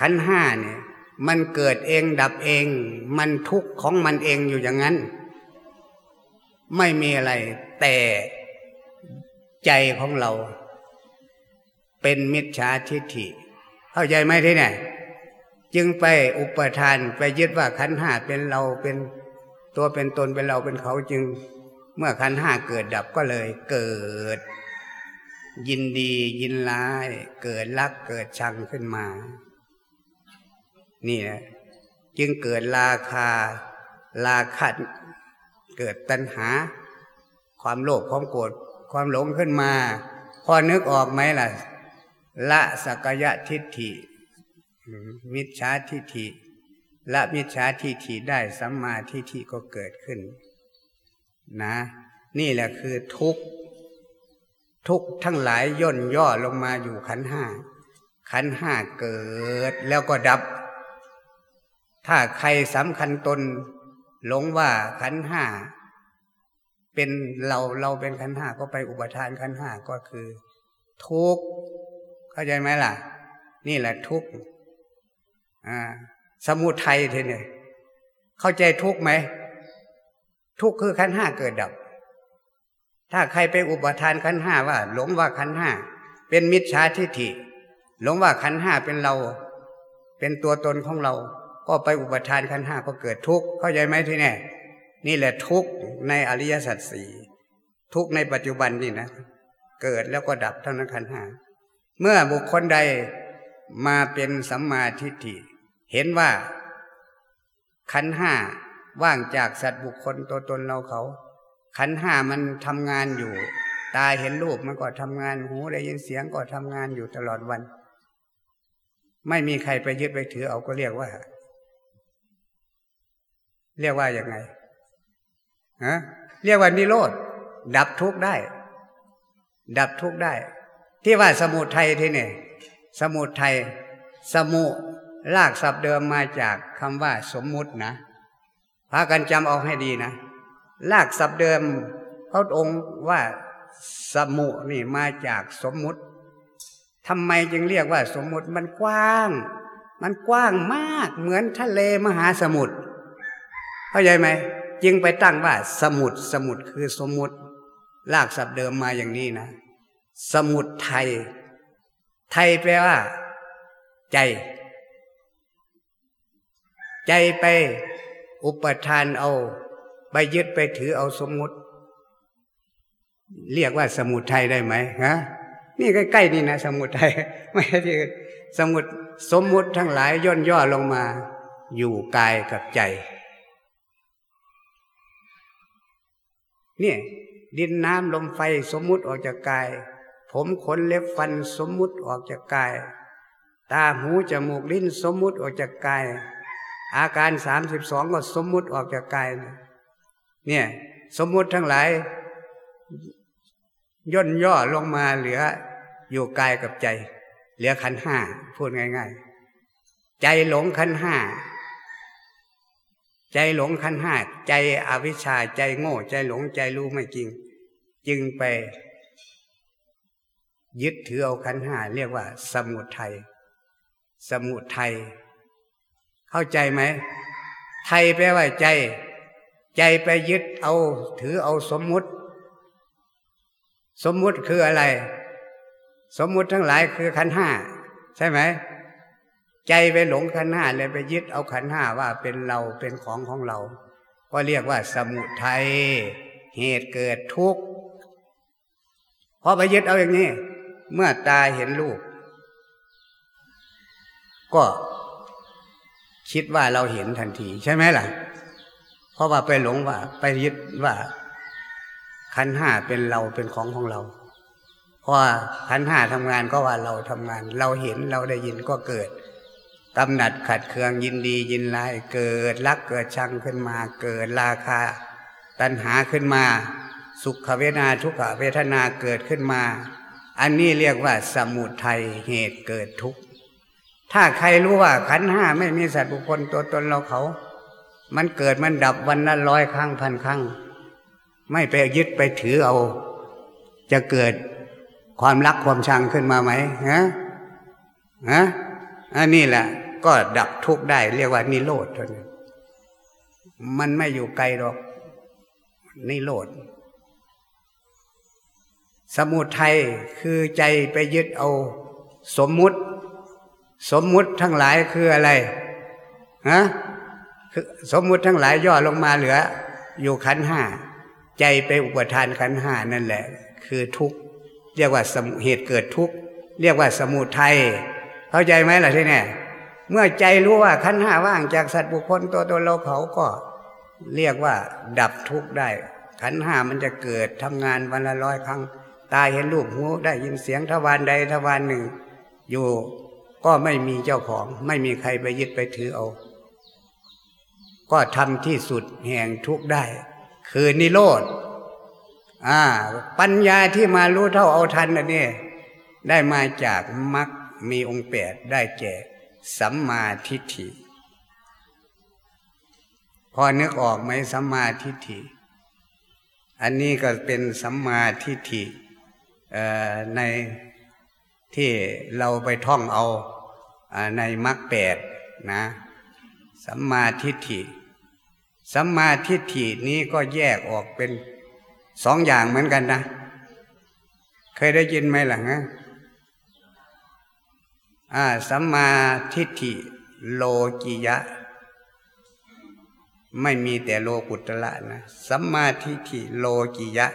ขันห้าเนี่ยมันเกิดเองดับเอง มันทุกข์ของมันเองอยู่อย่างนั้น ไม่มีอะไร แต่ใจของเรา เป็นมิจฉาทิฏฐิ เข้าใจไหมที่ไหนจึงไปอุปทานไปยึดว่าขันห้าเป็นเราเป็นตัวเป็นตนเป็นเราเป็นเขาจึง เมื่อขันห้าเกิดดับก็เลยเกิด ยินดียินร้าย เกิดรักเกิดชังขึ้นมา นี่นะจึงเกิดราคาราคัดเกิดตัณหา ความโลภความโกรธความหลงขึ้นมา พอนึกออกไหมล่ะ ละสักยะทิฏฐิ มิจฉาทิฏฐิละมิจฉาทิฏฐิได้สัมมาทิฏฐิก็เกิดขึ้น นะ นี่แหละคือทุกทุกทั้งหลายย่นย่อลงมาอยู่ขันห้า ขันห้าเกิดแล้วก็ดับ ถ้าใครสำคัญตน หลงว่าขันห้าเป็นเราเราเป็นขันห้าก็ไปอุปทานขันห้าก็คือ ทุกข์เข้าใจไหมล่ะ นี่แหละทุกข์อ่าสมุทัยเทเนี่ยเข้าใจทุกข์ไหม ทุกข์คือขันห้าเกิดดับ ถ้าใครไปอุปทานขันห้าว่า หลงว่าขันห้าเป็นมิจฉาทิฏฐิ หลงว่าขันห้าเป็นเรา เป็นตัวตนของเรา ก็ไปอุปทานขันห้าก็เกิดทุกข์เข้าใจไหมที่นี่นี่แหละทุกข์ในอริยสัจสี่ทุกข์ในปัจจุบันนี่นะ เกิดแล้วก็ดับเท่านั้นขันห้าเมื่อบุคคลใดมาเป็นสัมมาทิฏฐิ เห็นว่าขันห้า ว่างจากสัตว์บุคคลตัวตนเราเขา ขันห้ามันทำงานอยู่ ตาเห็นรูปมันก็ทำงานหูได้ยินเสียงก็ทำงานอยู่ตลอดวัน ไม่มีใครไปยึดไปถือเอาก็เรียกว่า เรียกว่าอย่างไงฮะเรียกว่านิโรธดับทุกข์ได้ ดับทุกข์ได้ ที่ว่าสมุทัยที่นี่สมุทัยสมุลากศัพท์เดิมมาจากคำว่าสมมุตินะ พากันจำเอาให้ดีนะลากศัพท์เดิมเขาองค์ว่าสมุนี่มาจากสมมุติทำไมจึงเรียกว่าสมมุติมันกว้าง มันกว้างมากเหมือนทะเลมหาสมุทรเข้าใจไหมจึงไปตั้งว่า สมุดสมุดคือสมมุติลากศัพท์เดิมมาอย่างนี้นะ สมุดไทย ไทยแปลว่า ใจ ใจไป อุปทานเอา ไปยึดไปถือเอาสมมุติ เรียกว่าสมุดไทยได้ไหมฮะนี่ใกล้ๆนี่นะสมุดไทยไม่ใช่ที่สมุดสมมุติทั้งหลายย่นย่อลงมา อยู่กายกับใจ เนี่ย ดินน้ำลมไฟสมมุติออกจากกาย ผมขนเล็บฟันสมมุติออกจากกาย ตาหูจมูกลิ้นสมมุติออกจากกาย อาการสามสิบสองก็สมมุติออกจากกายเนี่ย สมมุติทั้งหลาย ย่นย่อลงมาเหลืออยู่กายกับใจ เหลือขันห้าพูดง่าย ๆ ใจหลงขันห้าใจหลงขันห้าใจอวิชชาใจโง่ ใจหลงใจรู้ไม่จริง จึงไป ยึดถือเอาขันห้าเรียกว่า สมุทัยสมุทัย เข้าใจไหม ไทยแปลว่าใจ ใจไปยึดเอา ถือเอาสมมุติ สมมุติคืออะไร สมมุติทั้งหลายคือขันห้าใช่ไหม ใจไปหลงขันห้าเลยไปยึดเอาขันห้าว่าเป็นเราเป็นของของเรา ก็เรียกว่า สมุทัยเหตุเกิดทุกข์พอไปยึดเอาอย่างนี้ เมื่อตาเห็นรูปก็ คิดว่าเราเห็นทันทีใช่ไหมล่ะ เพราะว่าไปหลงว่า ไปยึดว่าขันห้าเป็นเราเป็นของของเราพอขันห้าทำงานก็ว่าเราทำงาน เราเห็นเราได้ยินก็เกิดกำหนัดขัดเคืองยินดียินร้ายเกิดรักเกิดชังขึ้นมา เกิดราคา ตัณหาขึ้นมา สุขเวทนาทุกขเวทนาเกิดขึ้นมา อันนี้เรียกว่าสมุทัยเหตุเกิดทุกข์ ถ้าใครรู้ว่าขันห้าไม่มีสัตว์บุคคลตัวตนเราเขา มันเกิดมันดับวันละร้อยครั้งพันครั้ง ไม่ไปยึดไปถือเอา จะเกิดความรักความชังขึ้นมาไหมฮะฮะอันนี้แหละ ก็ดับทุกข์ได้ เรียกว่านิโรธเท่านั้นมันไม่อยู่ไกลหรอกนิโรธสมุทัยคือใจไปยึดเอา สมมุติ สมมุติทั้งหลายคืออะไรฮะสมมุติทั้งหลายย่อลงมาเหลือ อยู่ขันห้าใจไปอุปทานขันห้านั่นแหละ คือทุกข์เรียกว่าสมุเหตุเกิดทุกข์เรียกว่าสมุทัยเข้าใจไหมล่ะที่นี่เมื่อใจรู้ว่าขันห้าว่างจากสัตว์บุคคลตัวตนเราเขาก็ เรียกว่า ดับทุกข์ได้ ขันห้ามันจะเกิดทำงานวันละร้อยครั้ง ตาเห็นรูปหูได้ยินเสียงทวารใดทวารหนึ่ง อยู่ ก็ไม่มีเจ้าของ ไม่มีใครไปยึดไปถือเอา ก็ทำที่สุดแห่งทุกได้ คือนิโรธอ่า ปัญญาที่มารู้เท่าเอาทันอันนี้ได้มาจากมรรคมีองค์แปดได้แก่สัมมาทิฏฐิ พอนึกออกไหมสัมมาทิฏฐิ อันนี้ก็เป็นสัมมาทิฏฐิใน ที่เราไปท่องเอาในมรรคแปดนะสัมมาทิฏฐิสัมมาทิฏฐินี้ก็แยกออกเป็นสองอย่างเหมือนกันนะ เคยได้ยินไหมล่ะฮะอ่าสัมมาทิฏฐิโลกิยะ ไม่มีแต่โลกุตละนะสัมมาทิฏฐิโลกิยะ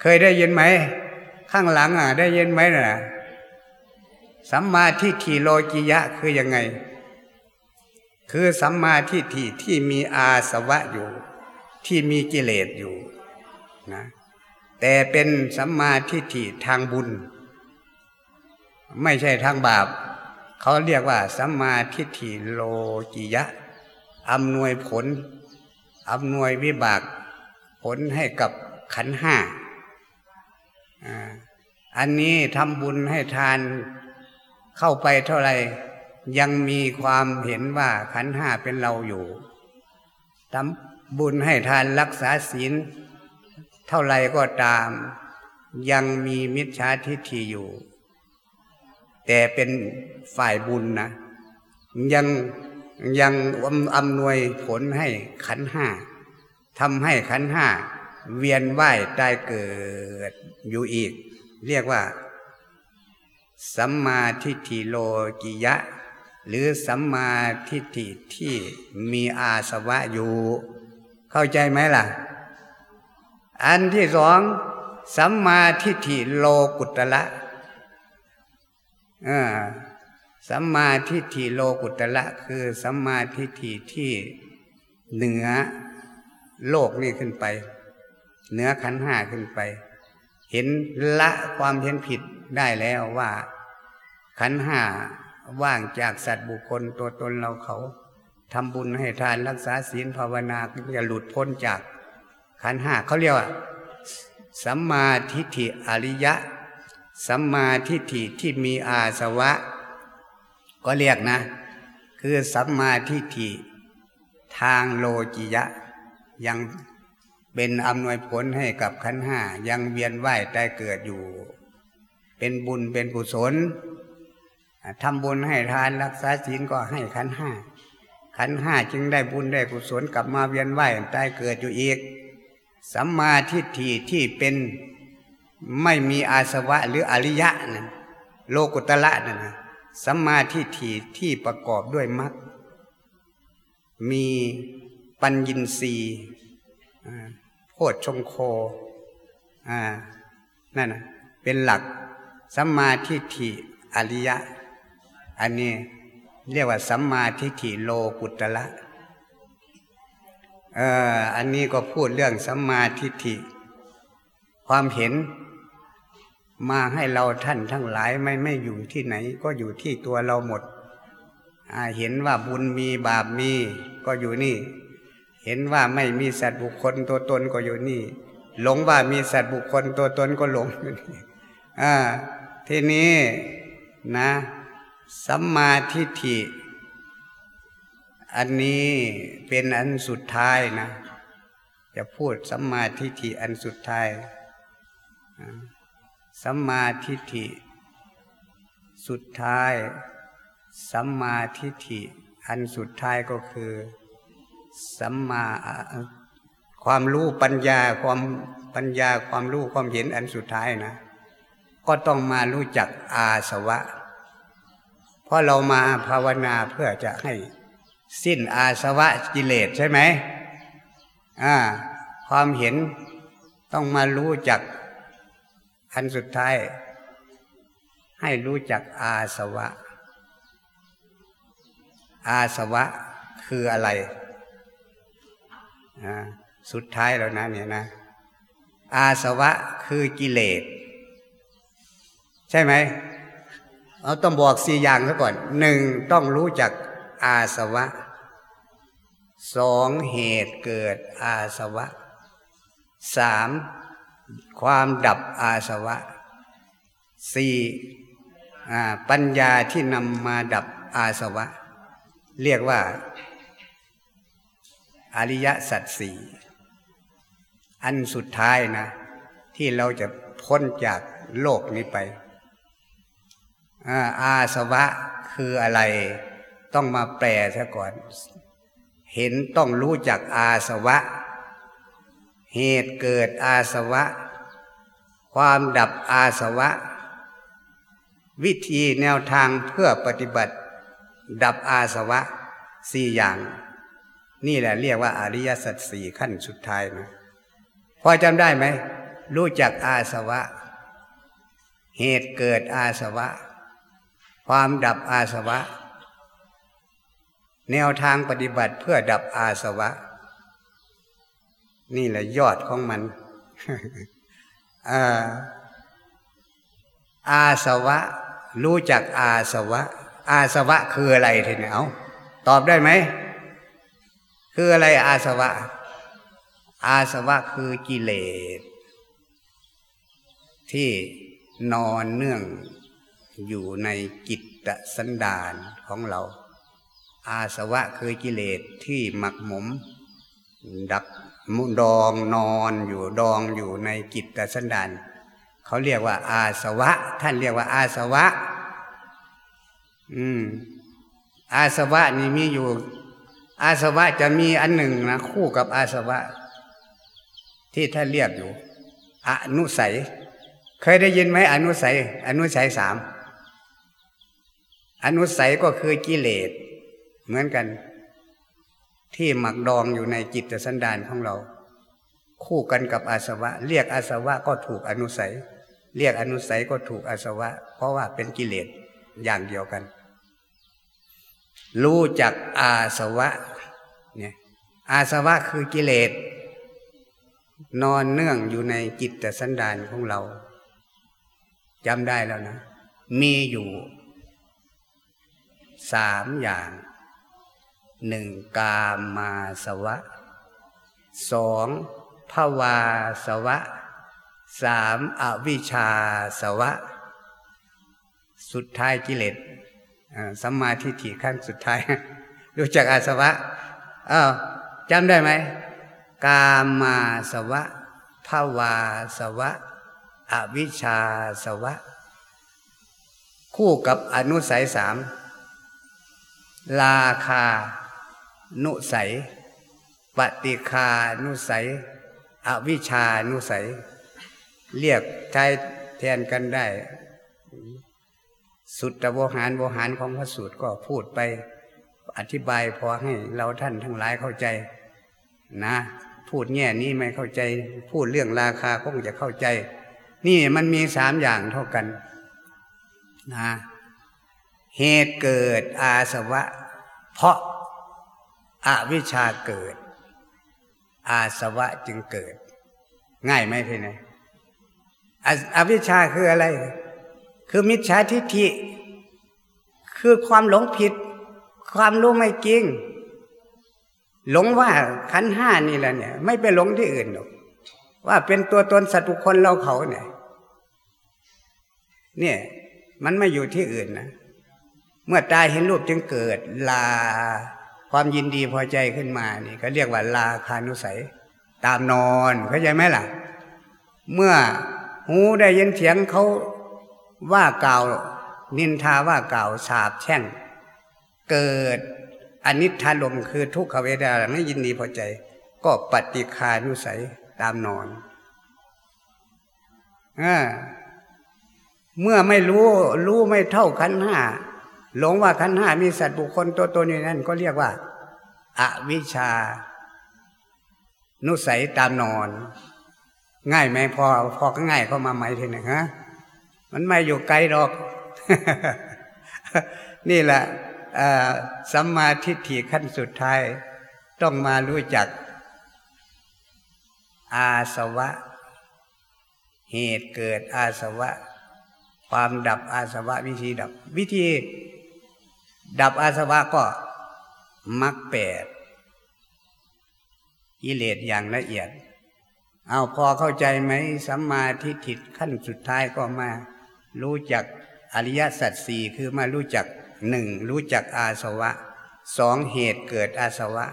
เคยได้ยินไหม ข้างหลังอะ ได้ยินไหมน่ะ สัมมาทิฏฐิโลกิยะคือยังไง คือสัมมาทิฏฐิที่มีอาสวะอยู่ ที่มีกิเลสอยู่นะแต่เป็นสัมมาทิฏฐิทางบุญ ไม่ใช่ทางบาป เขาเรียกว่าสัมมาทิฏฐิโลกิยะอำนวยผลอำนวยวิบากผลให้กับขันห้าอันนี้ทำบุญให้ทาน เข้าไปเท่าไรยังมีความเห็นว่าขันห้าเป็นเราอยู่ทำบุญให้ทานรักษาศีล เท่าไรก็ตาม ยังมีมิจฉาทิฏฐิอยู่ แต่เป็นฝ่ายบุญนะ ยังยังอำนวยผลให้ขันห้าทำให้ขันห้าเวียนว่ายตายเกิดอยู่อีก เรียกว่า สัมมาทิฏฐิโลกิยะ หรือสัมมาทิฏฐิที่มีอาสวะอยู่ เข้าใจไหมล่ะ อันที่สองสัมมาทิฏฐิโลกุตละสัมมาทิฏฐิโลกุตละคือสัมมาทิฏฐิที่เหนือโลกนี้ขึ้นไป เหนือขันห้าขึ้นไป เห็นละความเห็นผิดได้แล้วว่า ขันห้าว่างจากสัตว์บุคคลตัวตนเราเขาทำบุญให้ทานรักษาศีลภาวนาจะหลุดพ้นจาก ขันห้าเขาเรียกว่าสัมมาทิฏฐิอริยะ สัมมาทิฏฐิที่มีอาสวะ ก็เรียกนะ คือสัมมาทิฏฐิทางโลจิยะ ยังเป็นอำนวยผลให้กับขันห้ายังเวียนว่ายตายเกิดอยู่ เป็นบุญเป็นกุศล ทำบุญให้ทานรักษาศีลก็ให้ขันห้าขันห้าจึงได้บุญได้กุศลกลับมาเวียนว่ายตายเกิดอยู่อีกสัมมาทิฏฐิที่เป็นไม่มีอาสวะหรืออริยะนั่นโลกุตละนั่นนะสัมมาทิฏฐิที่ประกอบด้วยมรรคมีปัญญินรีโพชชงโคนั่นนะเป็นหลักสัมมาทิฏฐิอริยะ อันนี้เรียกว่าสัมมาทิฏฐิโลกุตละเอออันนี้ก็พูดเรื่องสัมมาทิฏฐิ ความเห็น มาให้เราท่านทั้งหลายไม่ไม่อยู่ที่ไหน ก็อยู่ที่ตัวเราหมดเห็นว่าบุญมีบาปมีก็อยู่นี่ เห็นว่าไม่มีสัตว์บุคคลตัวตนก็อยู่นี่ หลงว่ามีสัตว์บุคคลตัวตนก็หลงอยู่นี่อ่าทีนี้นะ สัมมาทิฏฐิ อันนี้เป็นอันสุดท้ายนะ จะพูดสัมมาทิฏฐิอันสุดท้าย สัมมาทิฏฐิ สุดท้าย สัมมาทิฏฐิ อันสุดท้ายก็คือ สัมมาความรู้ปัญญาความปัญญาความรู้ความเห็นอันสุดท้ายนะ ก็ต้องมารู้จักอาสวะ ราะเรามาภาวนาเพื่อจะให้สิ้นอาสวะกิเลสใช่ไหมอ่า ความเห็นต้องมารู้จัก อันสุดท้าย ให้รู้จักอาสวะ อาสวะคืออะไรสุดท้ายแล้วนะเนี่ยนะ อาสวะคือกิเลส ใช่ไหม เราต้องบอกสี่อย่างซะก่อนหนึ่งต้องรู้จักอาสวะสองเหตุเกิดอาสวะสามความดับอาสวะสี่ปัญญาที่นำมาดับอาสวะ เรียกว่า อริยสัจสี่อันสุดท้ายนะ ที่เราจะพ้นจากโลกนี้ไป อาสวะคืออะไร ต้องมาแปลซะก่อน เห็นต้องรู้จักอาสวะ เหตุเกิดอาสวะ ความดับอาสวะ วิธีแนวทางเพื่อปฏิบัติ ดับอาสวะสี่อย่าง นี่แหละเรียกว่าอริยสัจสี่ขั้นสุดท้ายนะพอจำได้ไหม รู้จักอาสวะ เหตุเกิดอาสวะ ความดับอาสวะ แนวทางปฏิบัติเพื่อดับอาสวะ นี่แหละยอดของมันอาสวะ รู้จักอาสวะ อาสวะคืออะไรทีนี้เอาตอบได้ไหม คืออะไรอาสวะ อาสวะคือกิเลสที่นอนเนื่อง อยู่ในจิตสันดานของเรา อาสวะคือกิเลสที่หมักหมม ดักมุดองนอนอยู่ดองอยู่ในจิตสันดานเขาเรียกว่า อาสวะ ท่านเรียกว่า อาสวะ อืม อาสวะนี่มีอยู่ อาสวะจะมีอันหนึ่งนะคู่กับอาสวะ ที่ท่านเรียกอยู่ อนุสัย เคยได้ยินไหมอนุสัย อนุสัยสาม อนุสัยก็คือกิเลสเหมือนกัน ที่หมักดองอยู่ในจิตสันดานของเรา คู่กันกับอาสวะ เรียกอาสวะก็ถูกอนุสัย เรียกอนุสัยก็ถูกอาสวะ เพราะว่าเป็นกิเลสอย่างเดียวกัน รู้จักอาสวะเนี่ยอาสวะคือกิเลสนอนเนื่องอยู่ในจิตสันดานของเราจำได้แล้วนะ มีอยู่ สามอย่างหนึ่งกามาสวะสองภวาสวะสามอวิชชาสวะ สุดท้ายกิเลสสัมมาทิฏฐิขั้นสุดท้าย รู้จักอาสวะอ้าวจำได้ไหมกามาสวะภาวาสวะ อวิชชาสวะ คู่กับอนุสัยสาม ลาคา นุสัย ปฏิคานุสัย อวิชานุสัย เรียกใช้แทนกันได้ สุดตะโวหารโวหารของพระสูตรก็พูดไป อธิบายพอให้เราท่านทั้งหลายเข้าใจ นะ พูพูดแง่นี้ไม่เข้าใจ พูดเรื่องราคาคงจะเข้าใจ นี่มันมีสามอย่างเท่ากัน นะ เหตุเกิดอาสวะ เพราะอาวิชชาเกิด อาสวะจึงเกิด ง่ายไหมพี่นายอวิชาคืออะไร คือมิจฉาทิฏฐิ คือความหลงผิด ความรู้ไม่จริง หลงว่าขันห้านี่แหละเนี่ย ไม่ไปหลงที่อื่นหรอกว่าเป็นตัวตนสัตว์บุคคลเราเขาเนี่ย เนี่ย มันไม่อยู่ที่อื่นนะ เมื่อตายเห็นรูปจึงเกิดลาความยินดีพอใจขึ้นมานี่ก็เรียกว่าลาคานุสัย ตามนอนเข้าใจไหมล่ะ เมื่อหูได้ยินเสียงเขาว่ากล่าว นินทาว่ากล่าวสาบแช่ง เกิดอนิจฐาลมคือทุกขเวทนาไม่ยินดีพอใจ ก็ปฏิคานุสัยตามนอนอเมื่อไม่รู้รู้ไม่เท่าขันห้า หลงว่าขันห้ามีสัตว์บุคคลตัวตนอยู่นั่นก็เรียกว่าอาวิชา นุสัยตามนอน ง่ายไหมพอพอก็ง่ายเข้ามาไหมทีหนึ่งฮะมันไม่อยู่ไกลหรอก นี่แหละสัมมาทิฏฐิขั้นสุดท้าย ต้องมารู้จัก อาสวะ เหตุเกิดอาสวะ ความดับอาสวะวิธีดับ วิธี ดับอาสวะก็มักแปดกิเลสอย่างละเอียด เอาพอเข้าใจไหมสัมมาทิฏฐิขั้นสุดท้ายก็มารู้จักอริยสัจสี่คือมารู้จักหนึ่งรู้จักอาสวะสองเหตุเกิดอาสวะ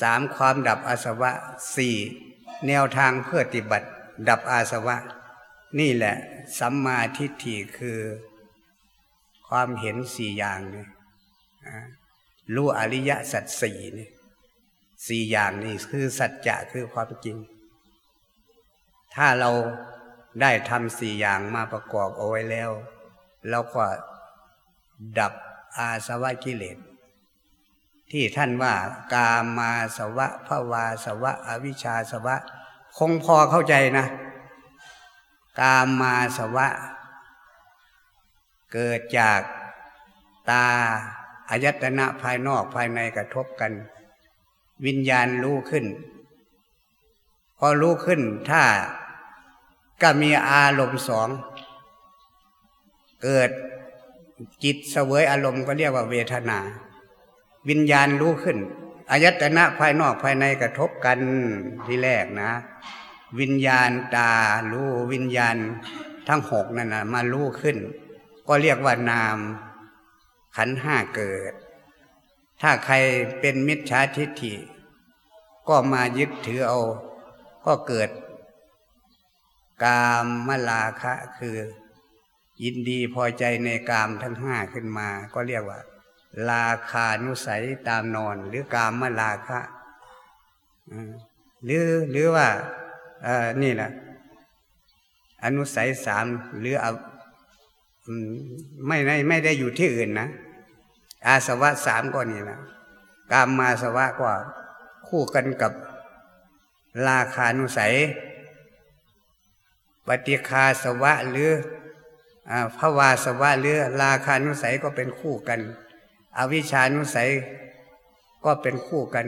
สามความดับอาสวะสี่แนวทางเพื่อปฏิบัติดับอาสวะ นี่แหละสัมมาทิฏฐิคือ ความเห็นสี่อย่างนี่รู้อริยสัจสี่นี่สี่อย่างนี่คือสัจจะคือความจริง ถ้าเราได้ทำสี่อย่างมาประกอบเอาไว้แล้วเราก็ดับอาสวะกิเลสที่ท่านว่ากามาสวะภาวาสวะ อวิชชาสวะ คงพอเข้าใจนะ กามาสวะ เกิดจากตาอายตนะภายนอกภายในกระทบกัน วิญญาณรู้ขึ้น พอรู้ขึ้นถ้าก็มีอารมณ์สอง เกิดจิตเสวยอารมณ์ก็เรียกว่าเวทนา วิญญาณรู้ขึ้นอายตนะภายนอกภายในกระทบกันที่แรกนะ วิญญาณตารู้วิญญาณทั้งหกนั่นนะมารู้ขึ้น ก็เรียกว่านาม ขันห้าเกิด ถ้าใครเป็นมิจฉาทิฏฐิ ก็มายึดถือเอา ก็เกิด กามมลาคะคือ ยินดีพอใจในกามทั้งห้าขึ้นมา ก็เรียกว่า ลาคานุสัยตามนอน หรือกามมลาคะหรือหรือว่านี่แหละอนุสัยสามหรือ ไม่ได้ไม่ได้อยู่ที่อื่นนะ อาสวะสามก็นี่นะกามมาสวะก็คู่กันกับราคานุสัย ปฏิคาสวะหรือภาวาสวะหรือราคานุสัยก็เป็นคู่กัน อวิชานุสัยก็เป็นคู่กัน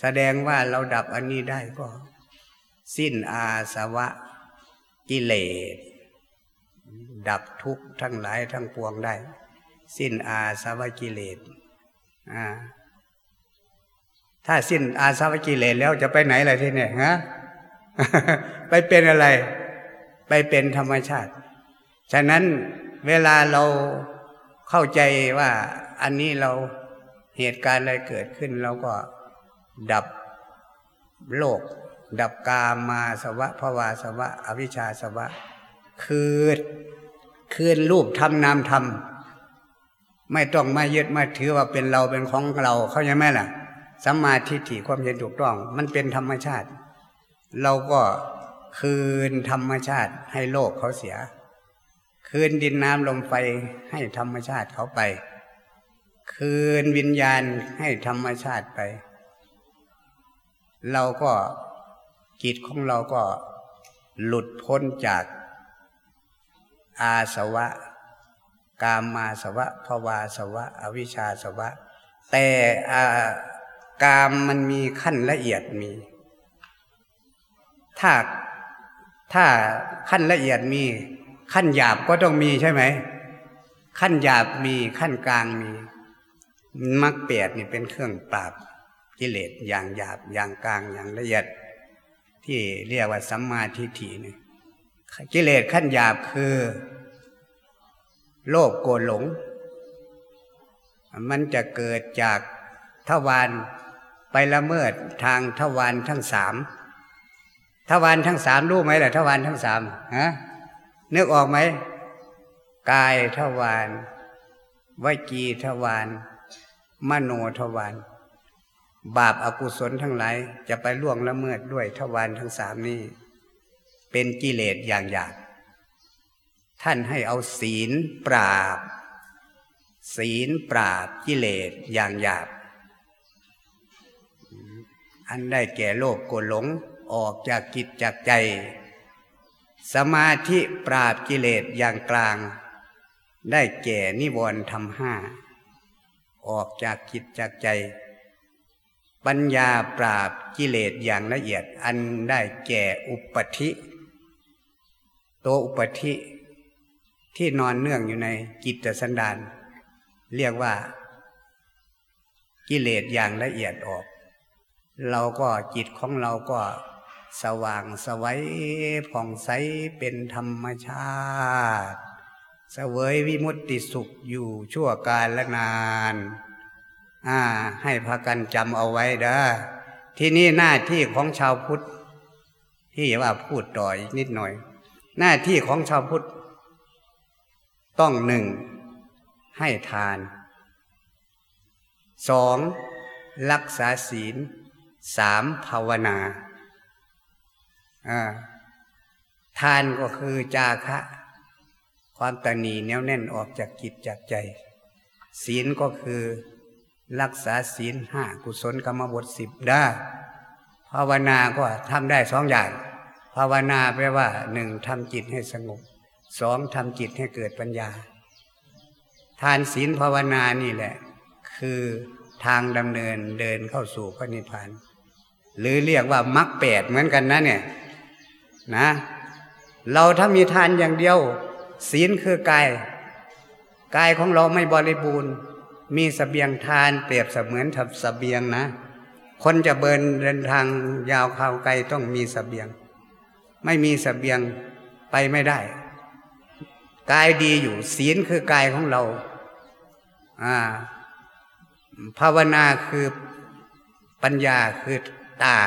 แสดงว่าเราดับอันนี้ได้ก็ สิ้นอาสวะกิเลส ดับทุกข์ทั้งหลายทั้งปวงได้ สิ้นอาสวะกิเลสถ้าสิ้นอาสวะกิเลสแล้วจะไปไหนอะไรที่เนี่ยฮะไปเป็นอะไร ไปเป็นธรรมชาติ ฉะนั้นเวลาเราเข้าใจว่าอันนี้เราเหตุการณ์อะไรเกิดขึ้นเราก็ดับโลก ดับกามาสวะภวาสวะ อวิชชาสวะ คืนคืนรูปทำนามทำไม่ต้องมายึดมาถือว่าเป็นเราเป็นของเรา เข้าใจไหมล่ะสัมมาทิฏฐิความเห็นถูกต้อง มันเป็นธรรมชาติ เราก็คืนธรรมชาติให้โลกเขาเสีย คืนดินน้ำลมไฟให้ธรรมชาติเขาไป คืนวิญญาณให้ธรรมชาติไป เราก็จิตของเราก็หลุดพ้นจาก อาสวะ กามมาสวะภวาสวะ อวิชชาสวะ แต่อากามมันมีขั้นละเอียดมี ถ้าถ้าขั้นละเอียดมี ขั้นหยาบก็ต้องมีใช่ไหม ขั้นหยาบมีขั้นกลางมีมรรคแปดนี่เป็นเครื่องปราบกิเลสอย่างหยาบอย่างกลางอย่างละเอียด ที่เรียกว่าสัมมาทิฏฐินี่ กิเลสขั้นหยาบคือ โลภโกรธหลง มันจะเกิดจากทวารไปละเมิดทางทวารทั้งสามทวารทั้งสามรู้ไหมล่ะทวารทั้งสามฮะนึกออกไหมกายทวารวจีทวารมโนทวารบาปอากุศลทั้งหลายจะไปล่วงละเมิดด้วยทวารทั้งสามนี้ เป็นกิเลสอย่างหยาบท่านให้เอาศีลปราบ ศีลปราบกิเลสอย่างหยาบอันได้แก่โลกโกหลงออกจากกิจจากใจ สมาธิปราบกิเลสอย่างกลาง ได้แก่นิวรณ์ทำห้าออกจากกิจจากใจ ปัญญาปราบกิเลสอย่างละเอียดอันได้แก่อุปธิ ตัวอุปธิที่นอนเนื่องอยู่ในกิจสันดานเรียกว่า กิเลสอย่างละเอียดออก เราก็จิตของเราก็สว่างสวัยผ่องใสเป็นธรรมชาติเสวยวิมุตติสุขอยู่ชั่วกาลละนาน อ่า ให้พากันจำเอาไว้เด้อที่นี่หน้าที่ของชาวพุทธที่ว่าพูดต่ออีกนิดหน่อย หน้าที่ของชาวพุทธ ต้องหนึ่ง ให้ทานสองรักษาศีลสามภาวนาทานก็คือจาคะ ความตนีแน่วแน่นออกจากจิตจากใจ ศีลก็คือรักษาศีลห้ากุศลกรรมบทสิบได้ภาวนาก็ทำได้สองอย่าง ภาวนาแปลว่าหนึ่งทำจิตให้สงบสองทำจิตให้เกิดปัญญา ทานศีลภาวนานี่แหละ คือทางดำเนินเดินเข้าสู่พระนิพพานหรือเรียกว่ามรรคแปดเหมือนกันนะเนี่ยนะ เราถ้ามีทานอย่างเดียว ศีลคือกายกายของเราไม่บริบูรณ์ มีสเสบียงทานเปรียบเสมือนทับสเสบียงนะ คนจะเบินเดินทางยาวข่าวไกลต้องมีสเสบียง ไม่มีสเสบียงไปไม่ได้ กายดีอยู่ ศีลคือกายของเราอ่าภาวนาคือปัญญาคือตา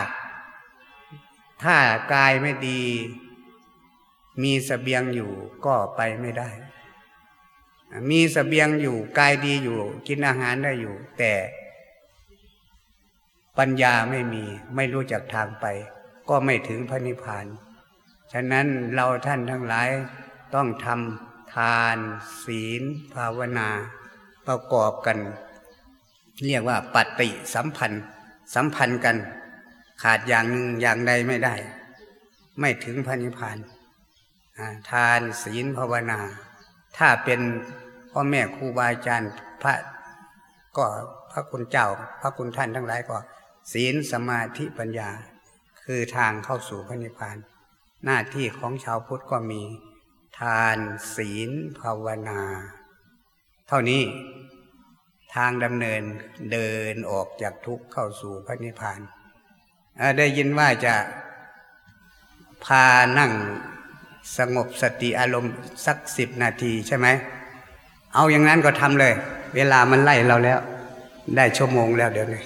ถ้ากายไม่ดี มีสเสบียงอยู่ก็ไปไม่ได้ มีสเสบียงอยู่ กายดีอยู่ กินอาหารได้อยู่ แต่ปัญญาไม่มี ไม่รู้จักทางไป ก็ไม่ถึงพระนิพพาน ฉะนั้นเราท่านทั้งหลายต้องทำทาน ศีล ภาวนา ประกอบกัน เรียกว่าปฏิสัมพันธ์ สัมพันธ์กัน ขาดอย่างหนึ่งอย่างใดไม่ได้ ไม่ถึงพระนิพพานทานศีลภาวนา ถ้าเป็นพ่อแม่ครูบาอาจารย์พระก็พระคุณเจ้า พระคุณท่านทั้งหลายก็ ศีลสมาธิปัญญา คือทางเข้าสู่พระนิพพาน หน้าที่ของชาวพุทธก็มี ทานศีลภาวนา เท่านี้ทางดำเนินเดินออกจากทุกข์เข้าสู่พระนิพพาน ได้ยินว่าจะพานั่งสงบสติอารมณ์สักสิบนาทีใช่ไหม เอาอย่างนั้นก็ทำเลย เวลามันไล่เราแล้ว ได้ชั่วโมงแล้วเดี๋ยวนี้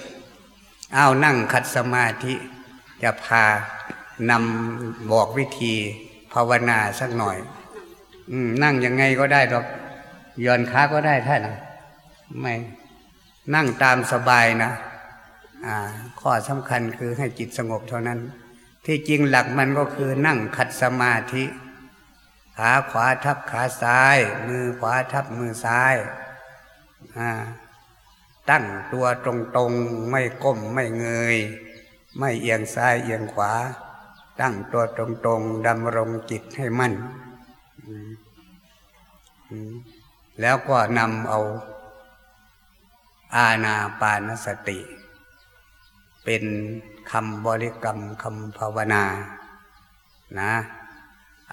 เอานั่งขัดสมาธิ จะพา นำบอกวิธีภาวนาสักหน่อยอนั่งยังไงก็ได้หรอกย่อนขาก็ได้ท่านไม่นั่งตามสบายนะข้อสำคัญคือให้จิตสงบเท่านั้น ที่จริงหลักมันก็คือนั่งขัดสมาธิ ขาขวาทับขาซ้าย มือขวาทับมือซ้ายตั้งตัวตรงๆ ไม่ก้มไม่เงย ไม่เอียงซ้ายเอียงขวา ตั้งตัวตรงๆดำรงจิตให้มั่น แล้วก็นำเอา อาณาปานสติ เป็นคำบริกรรมคำภาวนา นะ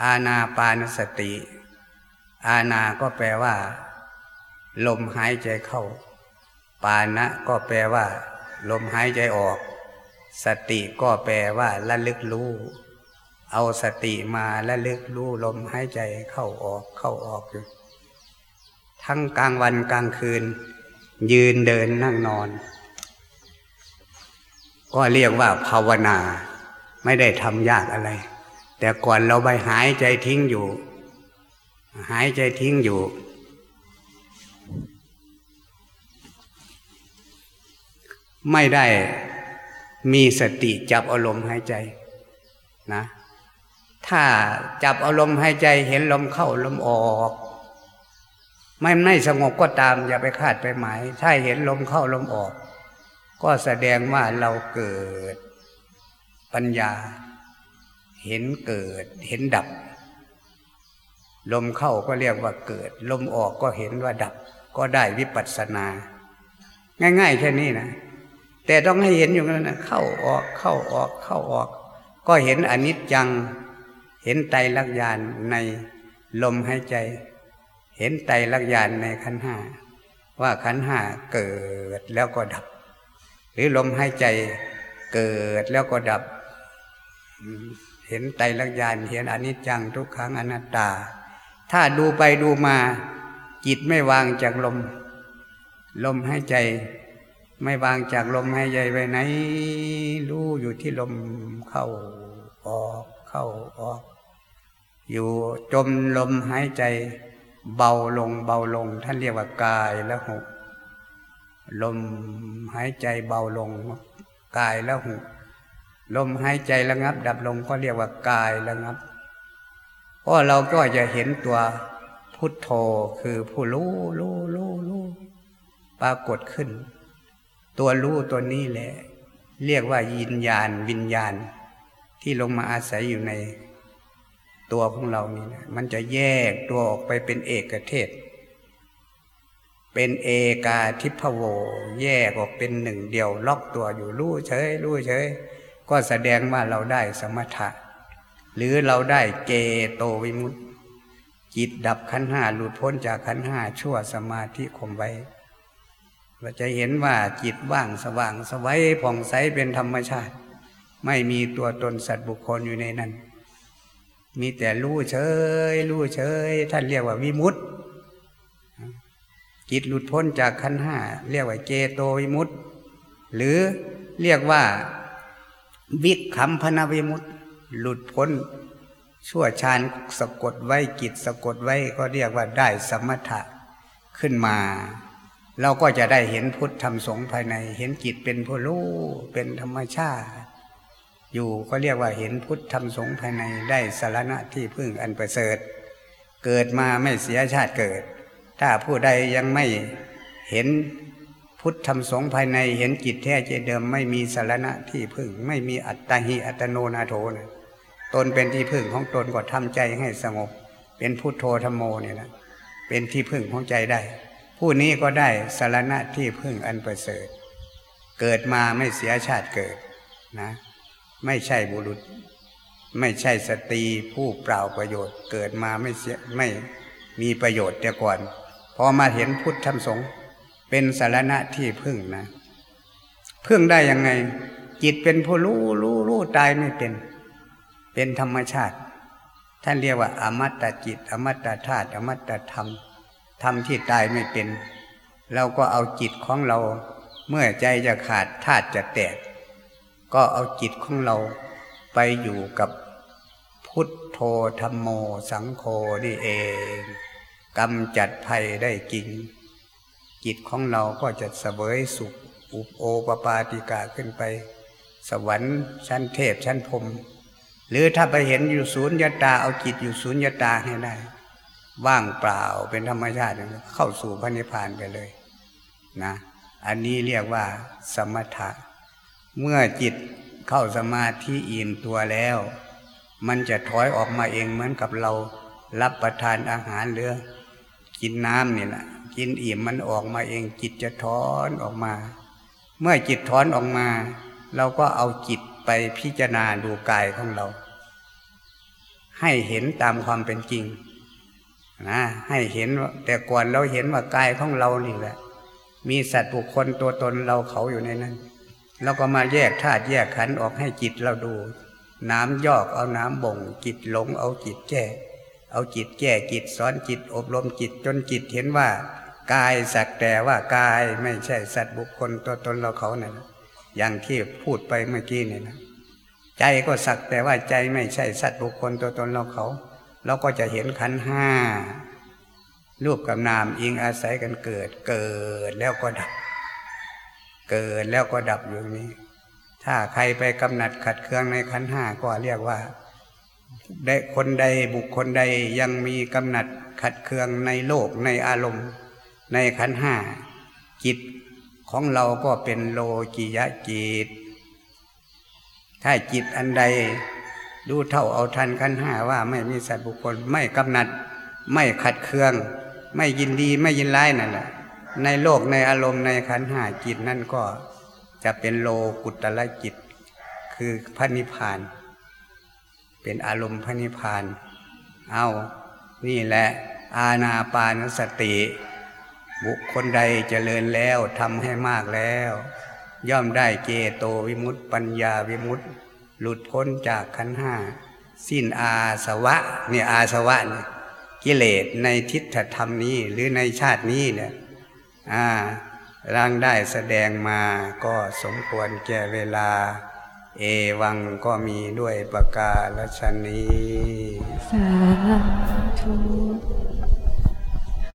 อาณาปานสติ อาณาก็แปลว่า ลมหายใจเข้า ปานะก็แปลว่า ลมหายใจออก สติก็แปลว่าละลึกรู้ เอาสติมาละลึกรู้ลมหายใจเข้าออกเข้าออกอยู่ทั้งกลางวันกลางคืน ยืนเดินนั่งนอน ก็เรียกว่าภาวนา ไม่ได้ทำยากอะไร แต่ก่อนเราไปหายใจทิ้งอยู่ หายใจทิ้งอยู่ ไม่ได้ มีสติจับอารมณ์หายใจนะ ถ้าจับอารมณ์หายใจเห็นลมเข้าลมออกไม่ไม่สงบก็ตามอย่าไปคาดไปหมาย ถ้าเห็นลมเข้าลมออก ก็แสดงว่าเราเกิดปัญญา เห็นเกิดเห็นดับ ลมเข้าก็เรียกว่าเกิด ลมออกก็เห็นว่าดับ ก็ได้วิปัสสนา ง่ายๆแค่นี้นะ แต่ต้องให้เห็นอยู่นั้นนะเข้าออกเข้าออกเข้าออก ก็เห็นอนิจจัง เห็นไตรลักษณ์ในลมหายใจ เห็นไตรลักษณ์ในขันห้าว่าขันห้าเกิดแล้วก็ดับ หรือลมหายใจเกิดแล้วก็ดับ เห็นไตรลักษณ์เห็นอนิจจังทุกขังอนัตตา ถ้าดูไปดูมาจิตไม่วางจากลม ลมหายใจ ไม่วางจากลมหายใจไปไหน รู้อยู่ที่ลมเข้าออกเข้าออก อยู่จมลมหายใจ เบาลงเบาลง ท่านเรียกว่ากายและหุลมหายใจเบาลง กายและหุลมหายใจระงับ ดับลงก็เรียกว่ากายระงับเพราะเราก็จะเห็นตัวพุทโธคือผู้รู้รู้รู้รู้ปรากฏขึ้น ตัวรู้ตัวนี้แหละ เรียกว่ายินญาณวิญญาณ ที่ลงมาอาศัยอยู่ใน ตัวของเรานี่นะมันจะแยกตัวออกไปเป็นเอกเทศ เป็นเอกาทิพโว แยกออกเป็นหนึ่งเดียวล็อกตัวอยู่รู้เฉยรู้เฉยก็แสดงว่าเราได้สมถะ หรือเราได้เกโตวิมุตติจิตดับขันห้าหลุดพ้นจากขันห้าชั่วสมาธิข่มไว้ เราจะเห็นว่าจิตว่างสว่างสวัยผ่องใสเป็นธรรมชาติ ไม่มีตัวตนสัตว์บุคคลอยู่ในนั้น มีแต่รู้เฉยรู้เฉย ท่านเรียกว่าวิมุตติจิตหลุดพ้นจากขันห้าเรียกว่าเจโตวิมุตติ หรือเรียกว่าวิคัมพนาวิมุตติ หลุดพ้นชั่วชานสะกดไว้จิตสะกดไว้ก็เรียกว่าได้สมถะขึ้นมา เราก็จะได้เห็นพุทธธรรมสงฆ์ภายใน เห็นจิตเป็นผู้รู้เป็นธรรมชาติ อยู่ก็เรียกว่าเห็นพุทธธรรมสงฆ์ภายในได้สารณะที่พึ่งอันประเสริฐ เกิดมาไม่เสียชาติเกิด ถ้าผู้ใดยังไม่เห็นพุทธธรรมสงฆ์ภายใน เห็นจิตแท้ใจเดิมไม่มีสารณะที่พึ่ง ไม่มีอัตตาหิอัตโนนาโถนะตนเป็นที่พึ่งของตนก็ทำใจให้สงบ เป็นพุทโธธรรมโมเนี่ยนะเป็นที่พึ่งของใจได้ ผู้นี้ก็ได้สารณะที่พึ่งอันประเสริฐ เกิดมาไม่เสียชาติเกิดนะ ไม่ใช่บุรุษ ไม่ใช่สตรีผู้เปล่าประโยชน์ เกิดมาไม่เสียไม่มีประโยชน์แต่ก่อนพอมาเห็นพุทธธรรมสงฆ์เป็นสารณะที่พึ่งนะ พึ่งได้ยังไง จิตเป็นผู้รู้รู้รู้ตายไม่เป็น เป็นธรรมชาติ ท่านเรียกว่า อมตะจิต อมตะธาตุอมตะธรรม ทำที่ตายไม่เป็น เราก็เอาจิตของเรา เมื่อใจจะขาดธาตุจะแตก ก็เอาจิตของเราไปอยู่กับพุทโธธรรมโมสังโฆนี่เองกำจัดภัยได้จริง จิตของเราก็จะเสวยสุขอุปโอปปาติกาขึ้นไป สวรรค์ชั้นเทพชั้นพรมหรือถ้าไปเห็นอยู่ศูนย์ยตาเอาจิตอยู่ศูนย์ยตาให้ได้ ว่างเปล่าเป็นธรรมชาติเข้าสู่พระนิพพานไปเลยนะ อันนี้เรียกว่า สมถะ เมื่อจิตเข้าสมาธิอิ่มตัวแล้ว มันจะถอยออกมาเองเหมือนกับเรารับประทานอาหารหรือกินน้ำนี่แหละกินอิ่มมันออกมาเองจิตจะถอนออกมา เมื่อจิตถอนออกมา เราก็เอาจิตไปพิจารณาดูกายของเรา ให้เห็นตามความเป็นจริง นะให้เห็นแต่ก่อนเราเห็นว่ากายของเรานี่แหละ มีสัตว์บุคคลตัวตนเราเขาอยู่ในนั้นเราก็มาแยกธาตุแยกขันธ์ออกให้จิตเราดู น้ำยอกเอาน้ำบ่ง จิตหลงเอาจิตแก้เอาจิตแก้จิตสอนจิตอบรมจิตจนจิตเห็นว่ากายสักแต่ว่ากายไม่ใช่สัตว์บุคคลตัวตนเราเขานั่ะอย่างที่พูดไปเมื่อกี้เนี่ยนะ ใจก็สักแต่ว่าใจไม่ใช่สัตว์บุคคลตัวตนเราเขา เราก็จะเห็นขันห้ารูปกับนามอิงอาศัยกันเกิด เกิดแล้วก็ดับ เกิดแล้วก็ดับอยู่นี้ ถ้าใครไปกำหนัดขัดเคืองในขันห้าก็เรียกว่าได้คนใดบุคคลใดยังมีกำหนัดขัดเคืองในโลกในอารมณ์ ในขันห้าจิตของเราก็เป็นโลกิยะจิต ถ้าจิตอันใด รู้เท่าเอาทันขันห้าว่าไม่มีสัตว์บุคคล ไม่กำหนัด ไม่ขัดเคือง ไม่ยินดีไม่ยินร้ายนั่นแหละ ในโลกในอารมณ์ในขันห้าจิตนั่นก็จะเป็นโลกุตละจิต คือพระนิพพาน เป็นอารมณ์พระนิพพาน เอานี่แหละอาณาปานสติ บุคคลใดเจริญแล้วทำให้มากแล้ว ย่อมได้เจโตวิมุตติปัญญาวิมุตติ หลุดพ้นจากขันห้า สิ้นอาสวะเนี่ยอาสวะเนี่ยกิเลสในทิฏฐธรรมนี้หรือในชาตินี้เนี่ยอ่าร่างได้แสดงมาก็สมควรแก่เวลา เอวังก็มีด้วยประกาศชนี้ สาธุ